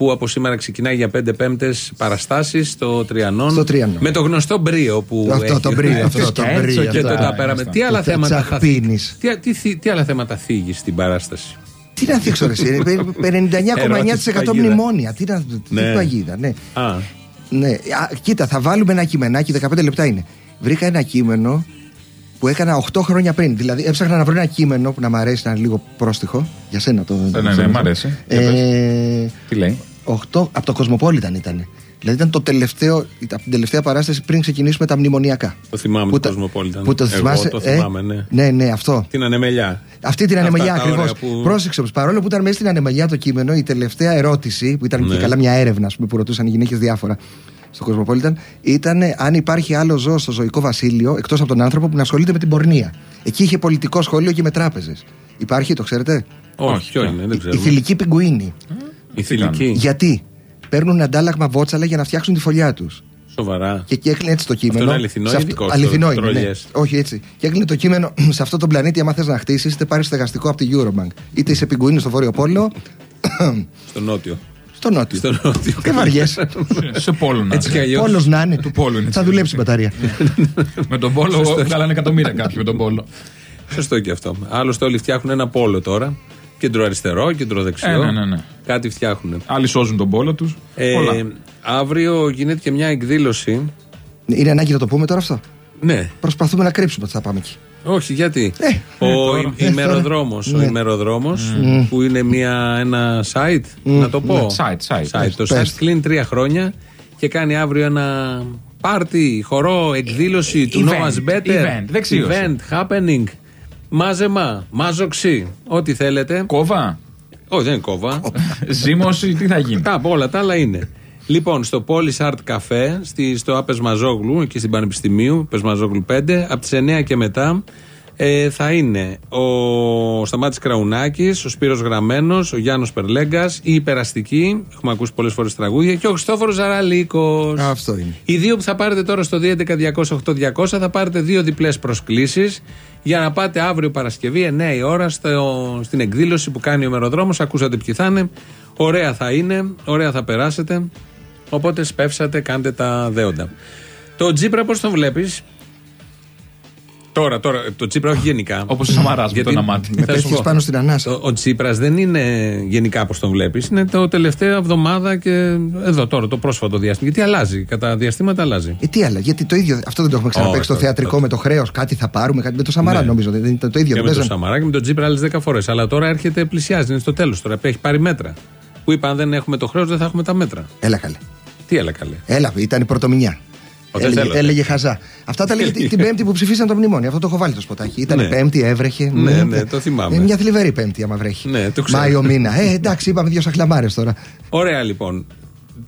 που από σήμερα ξεκινάει για πέντε πέμπτες παραστάσεις στο Τριανόν. Στο Τριανόν. Με το γνωστό μπρίο που. Αυτό έχει το ο μπρίο, Χριστός αυτό το και μπρίο, Και το αυτά. τα πέραμε. Τι άλλα Το θέματα θα τσαχπίνεις. τι, τι, τι, τι άλλα θέματα θίγεις στην παράσταση; Τι να δείξω ρε εσύ, 59,9% Ερώτηση παγίδα. μνημόνια. Τι να τι Ναι. παγίδα, ναι. Α, Ναι, α, κοίτα, θα βάλουμε ένα κειμενάκι, 15 λεπτά είναι. Βρήκα ένα κείμενο που έκανα 8 χρόνια πριν. Δηλαδή, έψαχνα να βρω ένα κείμενο που να μ' αρέσει να είναι λίγο πρόστιχο. Για σένα το. Ναι, το- ναι, το- μ' αρέσει. Για Ε, Τι λέει; 8, από το Κοσμοπόλιταν ήταν. Δηλαδή ήταν το τελευταίο, από την τελευταία παράσταση πριν ξεκινήσουμε τα μνημονιακά. το θυμάμαι Που το τα- Κοσμοπόλιταν. Που το Εγώ θυμάσαι. το ε; θυμάμαι, ναι. Ναι, ναι, αυτό. Την ανεμελιά. Αυτή την Αυτά ανεμελιά τα ακριβώς. ωραία που- Πρόσεξε όμως, παρόλο που ήταν μέσα στην ανεμελιά το κείμενο, η τελευταία ερώτηση, που ήταν Ναι. και καλά μια έρευνα ας πούμε, που ρωτούσαν οι γυναίκες διάφορα στο Κοσμοπόλιταν, ήταν αν υπάρχει άλλο ζώο στο ζωικό βασίλειο, εκτός από τον άνθρωπο, που να ασχολείται με την πορνεία. Εκεί είχε πολιτικό σχόλιο και με τράπεζες. Υπάρχει, το ξέρετε; Όχι, ποιο είναι, δεν Η ξέρω. θηλυκή πιγκουίνη. Η θηλυκή. Γιατί; Παίρνουν αντάλλαγμα βότσαλα για να φτιάξουν τη φωλιά τους. Σοβαρά. Και, και έκλεινε έτσι το κείμενο. είναι αληθινό σε ή αυτό- δικό σου, αληθινό είναι. Ναι. τρολιές; Όχι έτσι. Και έκλεινε το κείμενο σε αυτό τον πλανήτη. Άμα θες να χτίσεις, είτε πάρεις στεγαστικό από τη Eurobank, είτε είσαι πιγκουίνι στο Βόρειο Πόλο, Στο νότιο. στο Νότιο. Στο νότιο. Δεν βαριέσαι. Σε πόλο να Έτσι κι αλλιώς. Πόλος να είναι. Του πόλου είναι. Θα δουλέψει η μπαταρία. Με τον πόλο βγάλανε εκατομμύρια κάποιοι με τον πόλο. Σωστό και αυτό. Άλλωστε όλοι φτιάχνουν ένα πόλο τώρα. Κέντρο αριστερό, κέντρο δεξιό. Ε, ναι, ναι, ναι. Κάτι φτιάχνουν. Άλλοι σώζουν τον πόλο τους. Ε, αύριο γίνεται και μια εκδήλωση. είναι ανάγκη να το πούμε τώρα αυτό; Ναι. Προσπαθούμε να κρύψουμε ότι θα πάμε εκεί. Όχι, γιατί; Ε, ο τώρα, ι- ε, ημεροδρόμος, ο Ναι. ημεροδρόμος που είναι μια, ένα site, να το πω. Ναι, site, site. Το Πες. site κλείνει τρία χρόνια και κάνει αύριο ένα πάρτι, χορό, εκδήλωση του Event, No One's Better. event, δεξίωση. Event, happening, μάζεμα, μάζοξη, ό,τι θέλετε. Κόβα; Όχι, δεν είναι κόβα. Ζήμωση, τι θα γίνει; Τα από όλα τα άλλα είναι. Λοιπόν, στο Πόλη Art Café, στη, στο Απεσμαζόγλου, εκεί στην Πανεπιστημίου, Πεσμαζόγλου 5, από τις 9 και μετά ε, θα είναι ο Σταμάτης Κραουνάκης, ο Σπύρος Γραμμένος, ο Γιάννος Περλέγκας, η Υπεραστική, έχουμε ακούσει πολλές φορές τραγούδια, και ο Χριστόφορος Ζαραλίκος. Αυτό είναι. Οι δύο που θα πάρετε τώρα στο 211-200-8200 θα πάρετε δύο διπλές προσκλήσεις για να πάτε αύριο Παρασκευή 9 η ώρα στο, στην εκδήλωση που κάνει ο Μεροδρόμος. Ακούσατε ποιοι θα είναι. Ωραία θα είναι, ωραία θα περάσετε. Οπότε σπεύσατε, κάντε τα δέοντα. Το Τζίπρα πώς τον βλέπεις; Τώρα, τώρα, το Τσίπρας όχι γενικά. Όπως ο Σαμαράς με Γιατί- το ένα μάτι. θα σου πέφτεις πω, πάνω στην ανάσα. Ο, ο Τσίπρας δεν είναι γενικά όπως τον βλέπεις Είναι το τελευταίο εβδομάδα και εδώ τώρα, το πρόσφατο διάστημα. Γιατί αλλάζει, κατά διαστήματα αλλάζει. Ε, τι άλλα, γιατί το ίδιο. Αυτό δεν το έχουμε ξαναπέξει Όχι, στο όχι, θεατρικό όχι. με το χρέος. Κάτι θα πάρουμε, κάτι με το Σαμαρά Ναι. νομίζω. Δεν ήταν το ίδιο. Και δεν με τον παίζανε. Σαμαρά και με τον Τσίπρα άλλες 10 φορές. Αλλά τώρα έρχεται, πλησιάζει, είναι στο τέλος. Τώρα έχει πάρει μέτρα. Που είπα, αν δεν έχουμε το χρέος, δεν θα έχουμε τα μέτρα. Έλα καλέ. Τι έλα καλέ. Έλα, ήταν η πρωτομηνιά. Ο, δεν Έλεγε, θέλω, έλεγε χαζά. Αυτά τα λέγε την- την Πέμπτη που ψηφίσαν το μνημόνιο. Αυτό το έχω βάλει το σποτάκι. Ήταν Ναι. Πέμπτη, έβρεχε. Ναι, ναι, το θυμάμαι. Είναι μια θλιβερή Πέμπτη, άμα βρέχει. Ναι, το ξέρω. Μάιο μήνα. Ε, εντάξει, είπαμε δύο σαχλαμάρε τώρα. Ωραία λοιπόν.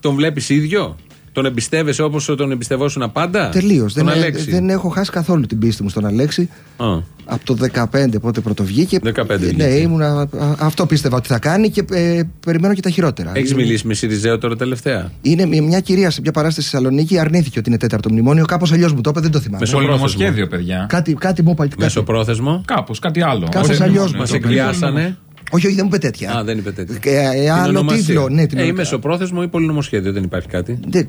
Τον βλέπεις ίδιο; Τον εμπιστεύεσαι όπως τον εμπιστευόσουν πάντα. Τελείως. Τον Δεν, ε, Αλέξη. δεν έχω χάσει καθόλου την πίστη μου στον Αλέξη. Α. Από το 15 πότε πρωτοβγήκε. 15 Ναι, βγήκε. ήμουνα, α, αυτό πίστευα ότι θα κάνει και ε, περιμένω και τα χειρότερα. Έχεις Είναι- μιλήσει με Σιριζέο τώρα τελευταία; Είναι μια- μια κυρία σε μια παράσταση στη Θεσσαλονίκη, αρνήθηκε ότι είναι τέταρτο μνημόνιο. Κάπως αλλιώς μου το είπε, δεν το θυμάμαι. Μεσο- Πολυνομοσχέδιο, παιδιά. Κάτι, κάτι μου είπα. κάτι- Μεσοπρόθεσμο. Κάπως, κάτι άλλο. Κάπως Όχι, αλλιώς μόνο, Μα το εκβιάσανε. Όχι, όχι, δεν μου είπε τέτοια. Α, δεν είπε τέτοια. Ε, ε, Την άλλο ονομασία. τίτλο. Ναι, την ε, ή ονομα- μεσοπρόθεσμο ή πολυνομοσχέδιο, δεν υπάρχει κάτι. Δεν-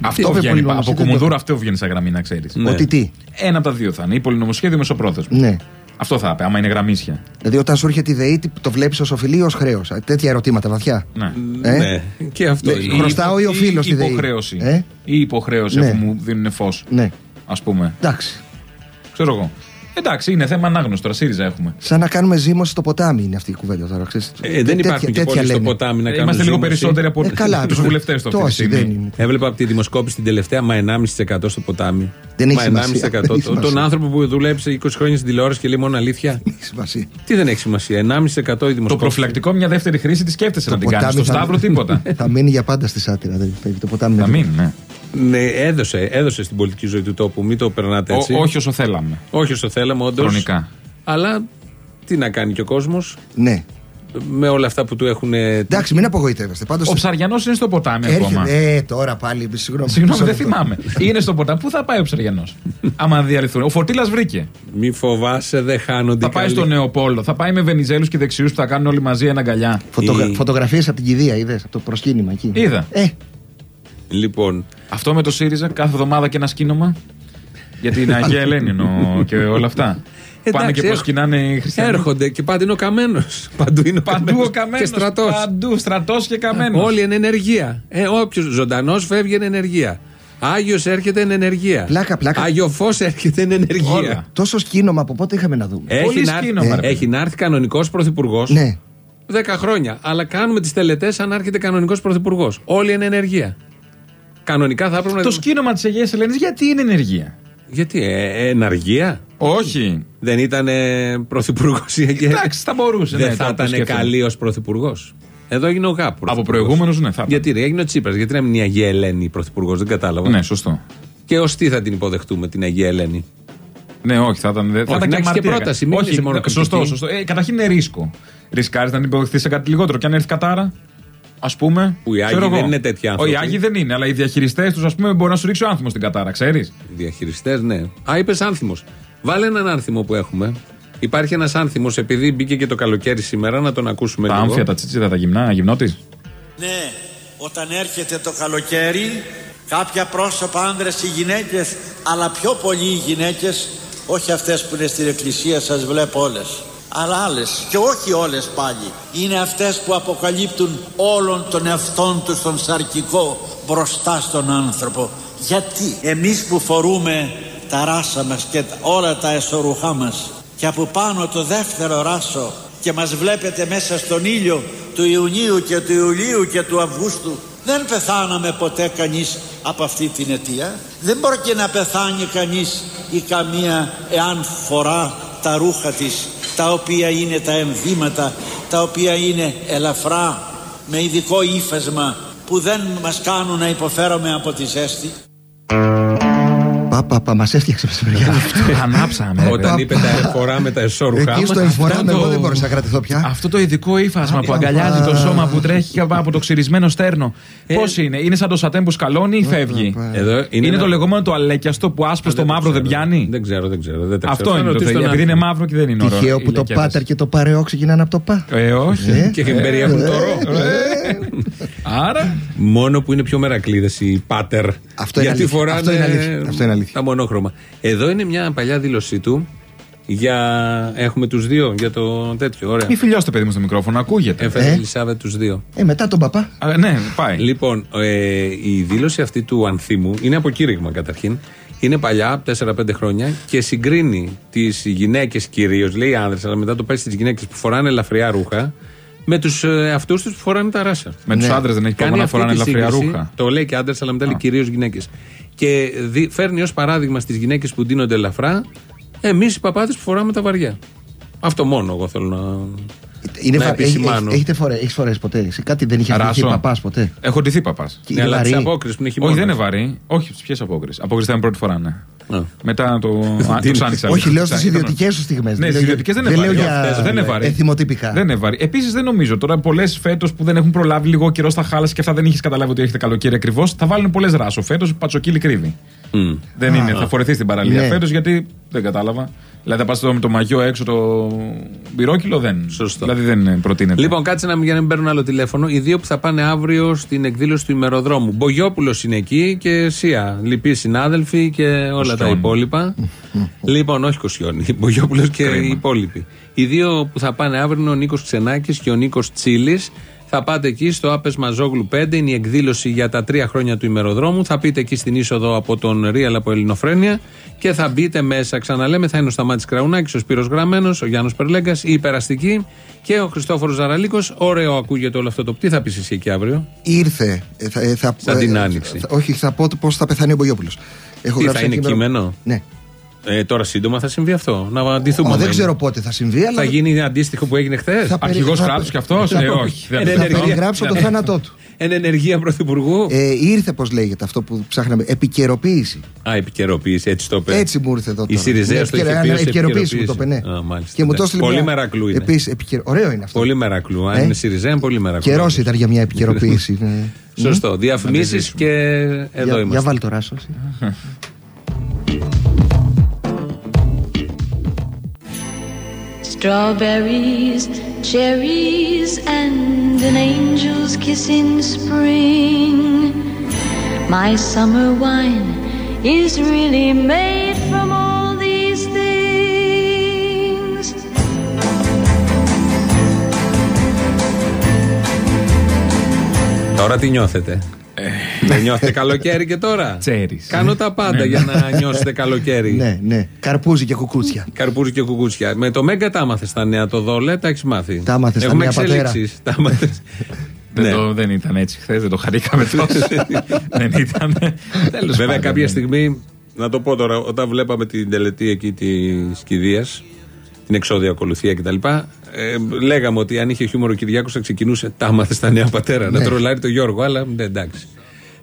Αυτό είπε βγαίνει. πολυνομοσχέδιο, Από δεν το- κουμουνδούρα αυτό βγαίνει σαν γραμμή, να ξέρεις. Ναι. Ότι τι; Ένα από τα δύο θα είναι. Ή πολυνομοσχέδιο ή μεσοπρόθεσμο. Ναι. Αυτό θα είπε, άμα είναι γραμμίσια. Δηλαδή, όταν σου έρχεται η ΔΕΗ, τι- το βλέπεις ως οφειλή ή ως χρέος; Τέτοια ερωτήματα βαθιά. Ναι. Ε; Ναι, και αυτό. Ναι, είναι. χρωστάω ή οφείλως στη ΔΕΗ. Υποχρέωση. Ε; Ή υποχρέωση Ναι. αφού μου δίνουν φως. Ναι. Α πούμε. Εντάξει. Ξέρω εγώ. Εντάξει, είναι θέμα ανάγνωση τώρα. ΣΥΡΙΖΑ έχουμε. Σαν να κάνουμε ζήμωση στο ποτάμι είναι αυτή η κουβέντα τώρα. Ξέρεις. Ε, δεν Τέτοια- υπάρχουν και τέτοια πολλοί στο λένε. ποτάμι να Ε, κάνουν Είμαστε λίγο ζήμωση. περισσότεροι από Ε, καλά, τους βουλευτές του αυτή τη τόσοι δεν στιγμή. είναι. Έβλεπα από τη δημοσκόπηση την τελευταία, μα 1,5% στο ποτάμι. Δεν έχει μα σημασία, 1,5%. δεν έχει Τον σημασία. άνθρωπο που δουλέψει 20 χρόνια στην τηλεόραση και λέει μόνο αλήθεια. Έχει σημασία. Τι δεν έχει σημασία. 1,5% η Το δημοσκόπηση. προφυλακτικό μια δεύτερη χρήση τη σκέφτεσαι να την κάνεις. ποτάμι Στο θα- Σταύρο τίποτα. Θα μείνει για πάντα στη σάτυρα. Δεν φεύγει το ποτάμι. Θα δεν- μείνει, ναι. Ναι, έδωσε, έδωσε στην πολιτική ζωή του τόπου. Μην το περνάτε έτσι. Ο- όχι όσο θέλαμε. όχι όσο θέλαμε, όντως. Χρονικά. Αλλά τι να κάνει και ο κόσμος Ναι. Με όλα αυτά που του έχουν. Εντάξει, μην απογοητεύεστε. Πάντως, Ο Ψαριανός είναι στο ποτάμι ακόμα. έρχεται. Ε, τώρα πάλι. Συγγνώμη. Συγγνώμη, Μισό δεν λεπτό. θυμάμαι. Είναι στο ποτάμι. Πού θα πάει ο Ψαριανός, άμα διαλυθούν; Ο Φωτήλα βρήκε. Μη φοβάσαι, δεν χάνονται. Θα πάει καλοί. στο Νεοπόλο. Θα πάει με Βενιζέλους και δεξιούς που θα κάνουν όλοι μαζί ένα αγκαλιά. Φωτογρα... Η- Φωτογραφίες από την κηδεία, είδες από το προσκύνημα εκεί. Είδα. Ε, Λοιπόν, Αυτό με το ΣΥΡΙΖΑ κάθε εβδομάδα και ένα σκήνομα. Για την Αγία Ελένη εννοώ και όλα αυτά. Πάνε Εντάξει, και προσκυνάνε οι χριστιανοί. έρχονται και πάντα είναι ο καμένος. Παντού είναι ο Παντού καμένος. ο καμένος. Και στρατός. Παντού στρατός και καμένος. Όλοι είναι ενεργεία. Ε, Όποιος ζωντανός φεύγει είναι ενεργεία. Άγιος έρχεται είναι ενεργεία. Πλάκα, πλάκα. Άγιο φως έρχεται είναι ενεργεία. Όλα. τόσο σκήνομα από πότε είχαμε να δούμε. Έχει, Πολύ να, έρθει- σκήνομα, ρε έχει να έρθει κανονικός πρωθυπουργός. Ναι. 10 χρόνια. Αλλά κάνουμε τις τελετές σαν να έρχεται κανονικός πρωθυπουργός. Όλοι είναι ενεργεία. Κανονικά θα έπρεπε να. Το σκήνομα της Αγίας Ελένης γιατί είναι ενεργεία; Γιατί, ε, εναργία. Όχι. Δεν ήταν πρωθυπουργός η Αγία. Εντάξει, θα μπορούσε. Δεν ναι, θα τώρα που ήταν σκέφτομαι. καλή ως πρωθυπουργός. Εδώ έγινε ο ΓΑΠ. Από προηγούμενου, ναι, θα ήταν. Γιατί ρε, έγινε ο Τσίπρας. Γιατί να μην είναι η Αγία Ελένη πρωθυπουργός, δεν κατάλαβα. Ναι, σωστό. Και ως τι θα την υποδεχτούμε την Αγία Ελένη; Ναι, όχι, θα ήταν. δεν- Θα Όχι, ήταν να έχεις και αμαρτία. πρόταση, μην όχι, είσαι μόνο ναι, Σωστό, κριτική. σωστό. Ε, καταρχήν είναι ρίσκο. Ρισκάρεις να την υποδεχθείς σε κάτι λιγότερο. Και αν έρθει κατάρα, ας πούμε. Που οι Άγιοι ξέρω εγώ. δεν είναι τέτοιοι άνθρωποι. Όχι, οι Άγιοι δεν είναι, αλλά οι διαχειριστές τους, ας πούμε, μπορεί να σου ρίξει ο άνθρωπο στην κατάρα, ξέρεις. Διαχειριστές, ναι. Α, είπες άνθιμο. Βάλε έναν άνθιμο που έχουμε. Υπάρχει ένας άνθιμος, επειδή μπήκε και το καλοκαίρι σήμερα, να τον ακούσουμε Τα λίγο. άμφια, τα τσίτσιδα, τα γυμνά, γυμνώτη. Ναι, όταν έρχεται το καλοκαίρι, κάποια πρόσωπα άνδρες ή γυναίκες, αλλά πιο πολύ οι γυναίκες, όχι αυτές που είναι στην εκκλησία σας βλέπω όλες, αλλά άλλες και όχι όλες πάλι, είναι αυτές που αποκαλύπτουν όλων των εαυτών τους τον σαρκικό μπροστά στον άνθρωπο. Γιατί εμείς που φορούμε τα ράσα μας και τα- όλα τα εσωρουχά μας. Και από πάνω το δεύτερο ράσο και μας βλέπετε μέσα στον ήλιο του Ιουνίου και του Ιουλίου και του Αυγούστου δεν πεθάναμε ποτέ κανείς από αυτή την αιτία. Δεν μπορεί και να πεθάνει κανείς ή καμία εάν φορά τα ρούχα της τα οποία είναι τα ενδύματα τα οποία είναι ελαφρά με ειδικό ύφασμα που δεν μας κάνουν να υποφέρομαι από τη ζέστη Πα, πα, πα, μα έφτιαξε μεσημεριά. Ανάψαμε. ρε Όταν παιδί. είπε τα εφορά με τα εσώρουχά Εκεί στο μας, εμφορά αυτό με εγώ το- δεν μπορούσα να κρατηθώ πια. Αυτό το ειδικό ύφασμα που Α, αγκαλιάζει α, το σώμα που τρέχει από το ξυρισμένο στέρνο. Ε, Πώς είναι, είναι σαν το σατέν που σκαλώνει ή φεύγει; Εδώ είναι, Είναι ένα- το λεγόμενο το αλέκιαστό που άσπρο στο δεν το μαύρο δεν ξέρω. πιάνει; Δεν ξέρω, δεν ξέρω. Δεν τα Αυτό ξέρω. Θα είναι το ρωτήσω θέμα. τον Επειδή είναι άνθρωπο. μαύρο και δεν είναι ωραίο. Τυχαίο οι που το λεκέδες. πάτερ και το παρεό ξεκινάνε από το πα. Ε, όχι. Ε. Και περιέχουν το ρο. Άρα. Μόνο που είναι πιο μερακλείδες οι πάτερ. Αυτό είναι γιατί αλήθεια. φοράνε Αυτό είναι αλήθεια. Αυτό είναι αλήθεια. τα μονόχρωμα. Εδώ είναι μια παλιά δήλωσή του για. Έχουμε τους δύο για το τέτοιο. Ωραία. Μη φιλιώστε, παιδί μου, στο μικρόφωνο, ακούγεται. Έφερε Ε; η Ελισάβετ τους δύο. Ε, μετά τον παπά. Α, ναι, πάει. Λοιπόν, ε, η δήλωση αυτή του Ανθίμου είναι από κήρυγμα καταρχήν. Είναι παλιά, 4-5 χρόνια και συγκρίνει τις γυναίκες κυρίως, λέει άνδρες, αλλά μετά το πάει στι γυναίκες που φοράνε ελαφριά ρούχα με τους ε, αυτούς τους που φοράνε τα ράσα. Με τους Ναι. άντρες δεν έχει Κάνει πρόβλημα να αυτή φοράνε τη ελαφριά σύγκριση, ρούχα. Το λέει και άντρες, αλλά μετά λέει κυρίως γυναίκες. Και δι, φέρνει ως παράδειγμα στις γυναίκες που ντύνονται ελαφρά, εμείς οι παπάδες που φοράμε τα βαριά. Αυτό μόνο εγώ θέλω να. Είναι Να βα- έχει- επισημάνω. έχει- Έχετε φορέ, έχεις φορές ποτέ. Σε κάτι δεν είχε Ράσο. αρχίσει παπάς ποτέ; Έχω ντυθεί παπάς. Και Ναι, είναι αλλά τις βαρύ. απόκριση που είναι Όχι, χειμώνα. δεν είναι βαρύ. Όχι, ποιε απόκριση. Απόκριση ήταν πρώτη φορά, ναι. Α. Μετά το. Α, Τι τους είναι. άνοιξα Όχι, λίγο. λέω στις Ήταν- ιδιωτικές σου στιγμές. Ναι, στις ιδιωτικές δεν είναι Δεν βαρύ. λέω για Αυτές Δεν είναι βαρύ. εθιμοτυπικά. Δεν είναι βαρύ. Επίσης δεν νομίζω τώρα πολλές φέτος που δεν έχουν προλάβει λίγο καιρό στα χάλασε και αυτά δεν έχει καταλάβει ότι έχετε καλοκαίρι ακριβώς. Θα βάλουν πολλές ράσο φέτος που πατσοκύλι κρύβει. Μμ. Δεν είναι, θα φορεθεί στην παραλία Ναι. φέτος γιατί δεν κατάλαβα. Δηλαδή θα πας με το μαγιό έξω το μπυρόκιλο δεν. Σωστό. Δηλαδή δεν προτείνεται. Λοιπόν, κάτσε να μην, για να μην παίρνουν άλλο τηλέφωνο. Οι δύο που θα πάνε αύριο στην εκδήλωση του ημεροδρόμου. Μπογιόπουλος είναι εκεί και Σία. Λοιποί συνάδελφοι και όλα τα Κοσιόνι. υπόλοιπα. λοιπόν, όχι Κοσιόνι. Μπογιόπουλος και Κρίμα. οι υπόλοιποι. Οι δύο που θα πάνε αύριο είναι ο Νίκος Ξενάκης και ο Νίκος Τσίλης. Θα πάτε εκεί στο Άπες Μαζόγλου 5, είναι η εκδήλωση για τα τρία χρόνια του ημεροδρόμου. Θα πείτε εκεί στην είσοδο από τον Ρίαλ από Ελληνοφρένεια και θα μπείτε μέσα. Ξαναλέμε, θα είναι ο Σταμάτης Κραουνάκης, ο Σπύρος Γραμμένος, ο Γιάννος Περλέγκας, η Υπεραστική και ο Χριστόφορος Ζαραλίκος. Ωραίο ακούγεται όλο αυτό το. Τι θα πεις εσύ εκεί αύριο. Ήρθε. ε, θα, ε, θα, Σαν την Άνοιξη. θα- όχι, θα πω πώς θα πεθάνει ο Μπογιόπουλος. Έχω Τι, γράψει θα ένα είναι κείμενο; Ναι. Ε, τώρα σύντομα θα συμβεί αυτό. Να αντιθούμε. Ω, άμα δεν είναι. ξέρω πότε θα συμβεί, αλλά. Θα γίνει αντίστοιχο που έγινε χθες; Θα- Αρχηγός θα- κράτους κι αυτός; θα- Ε, όχι. Ε, δεν- ναι, Θα ναι, ναι. περιγράψω το θάνατό του. Εν ενεργεία πρωθυπουργού; Ε, ήρθε, πώς λέγεται αυτό που ψάχναμε. Επικαιροποίηση. Α, επικαιροποίηση, έτσι το είπε. Έτσι μου ήρθε εδώ. Η τώρα. Σιριζέας Ναι, στο είχε επικαιρα- πει ως επικαιροποίηση μου το είπε, ναι. Α, μάλιστα. Και μου Ναι. το έστειλε Πολύ μια- μερακλού είναι. Επίσης, επικαιρο- Ωραίο είναι αυτό. Πολύ μερακλού. Αν Ε; είναι Σιριζέας, είναι πολύ μερακλού. Καιρό ήταν για μια επικαιροποίηση. ναι. Σωστό. Διαφημίσεις και εδώ Για, για είμαστε. βάλει Strawberries, cherries, and an angel's kiss in spring. My summer wine is really made from all these things. Τώρα τι νιώθετε. Δεν νιώθετε καλοκαίρι και τώρα; Τσέρις. Κάνω τα πάντα για να νιώσετε καλοκαίρι. Ναι, ναι. Καρπούζι και κουκούτσια. Καρπούρι και κουκούτσια. Με το Μέγκα τα άμαθες τα νέα το δόλε, τα έχεις μάθει; Τα άμαθες στα Έχουμε νέα πατέρα. εξελίξεις. Τα άμαθες. Δεν, Ναι. το, δεν ήταν έτσι χθες, δεν το χαρήκαμε τόσο. δεν ήταν. Τέλος Βέβαια, πάντων, κάποια ναι. στιγμή, να το πω τώρα, όταν βλέπαμε την τελετή εκεί της κηδείας, την εξώδια ακολουθία κτλ., ε, λέγαμε ότι αν είχε χιούμορ ο Κυριάκος θα ξεκινούσε τα άμαθες στα νέα πατέρα. Να Ναι. τρολάρει το Γιώργο, αλλά ναι, εντάξει.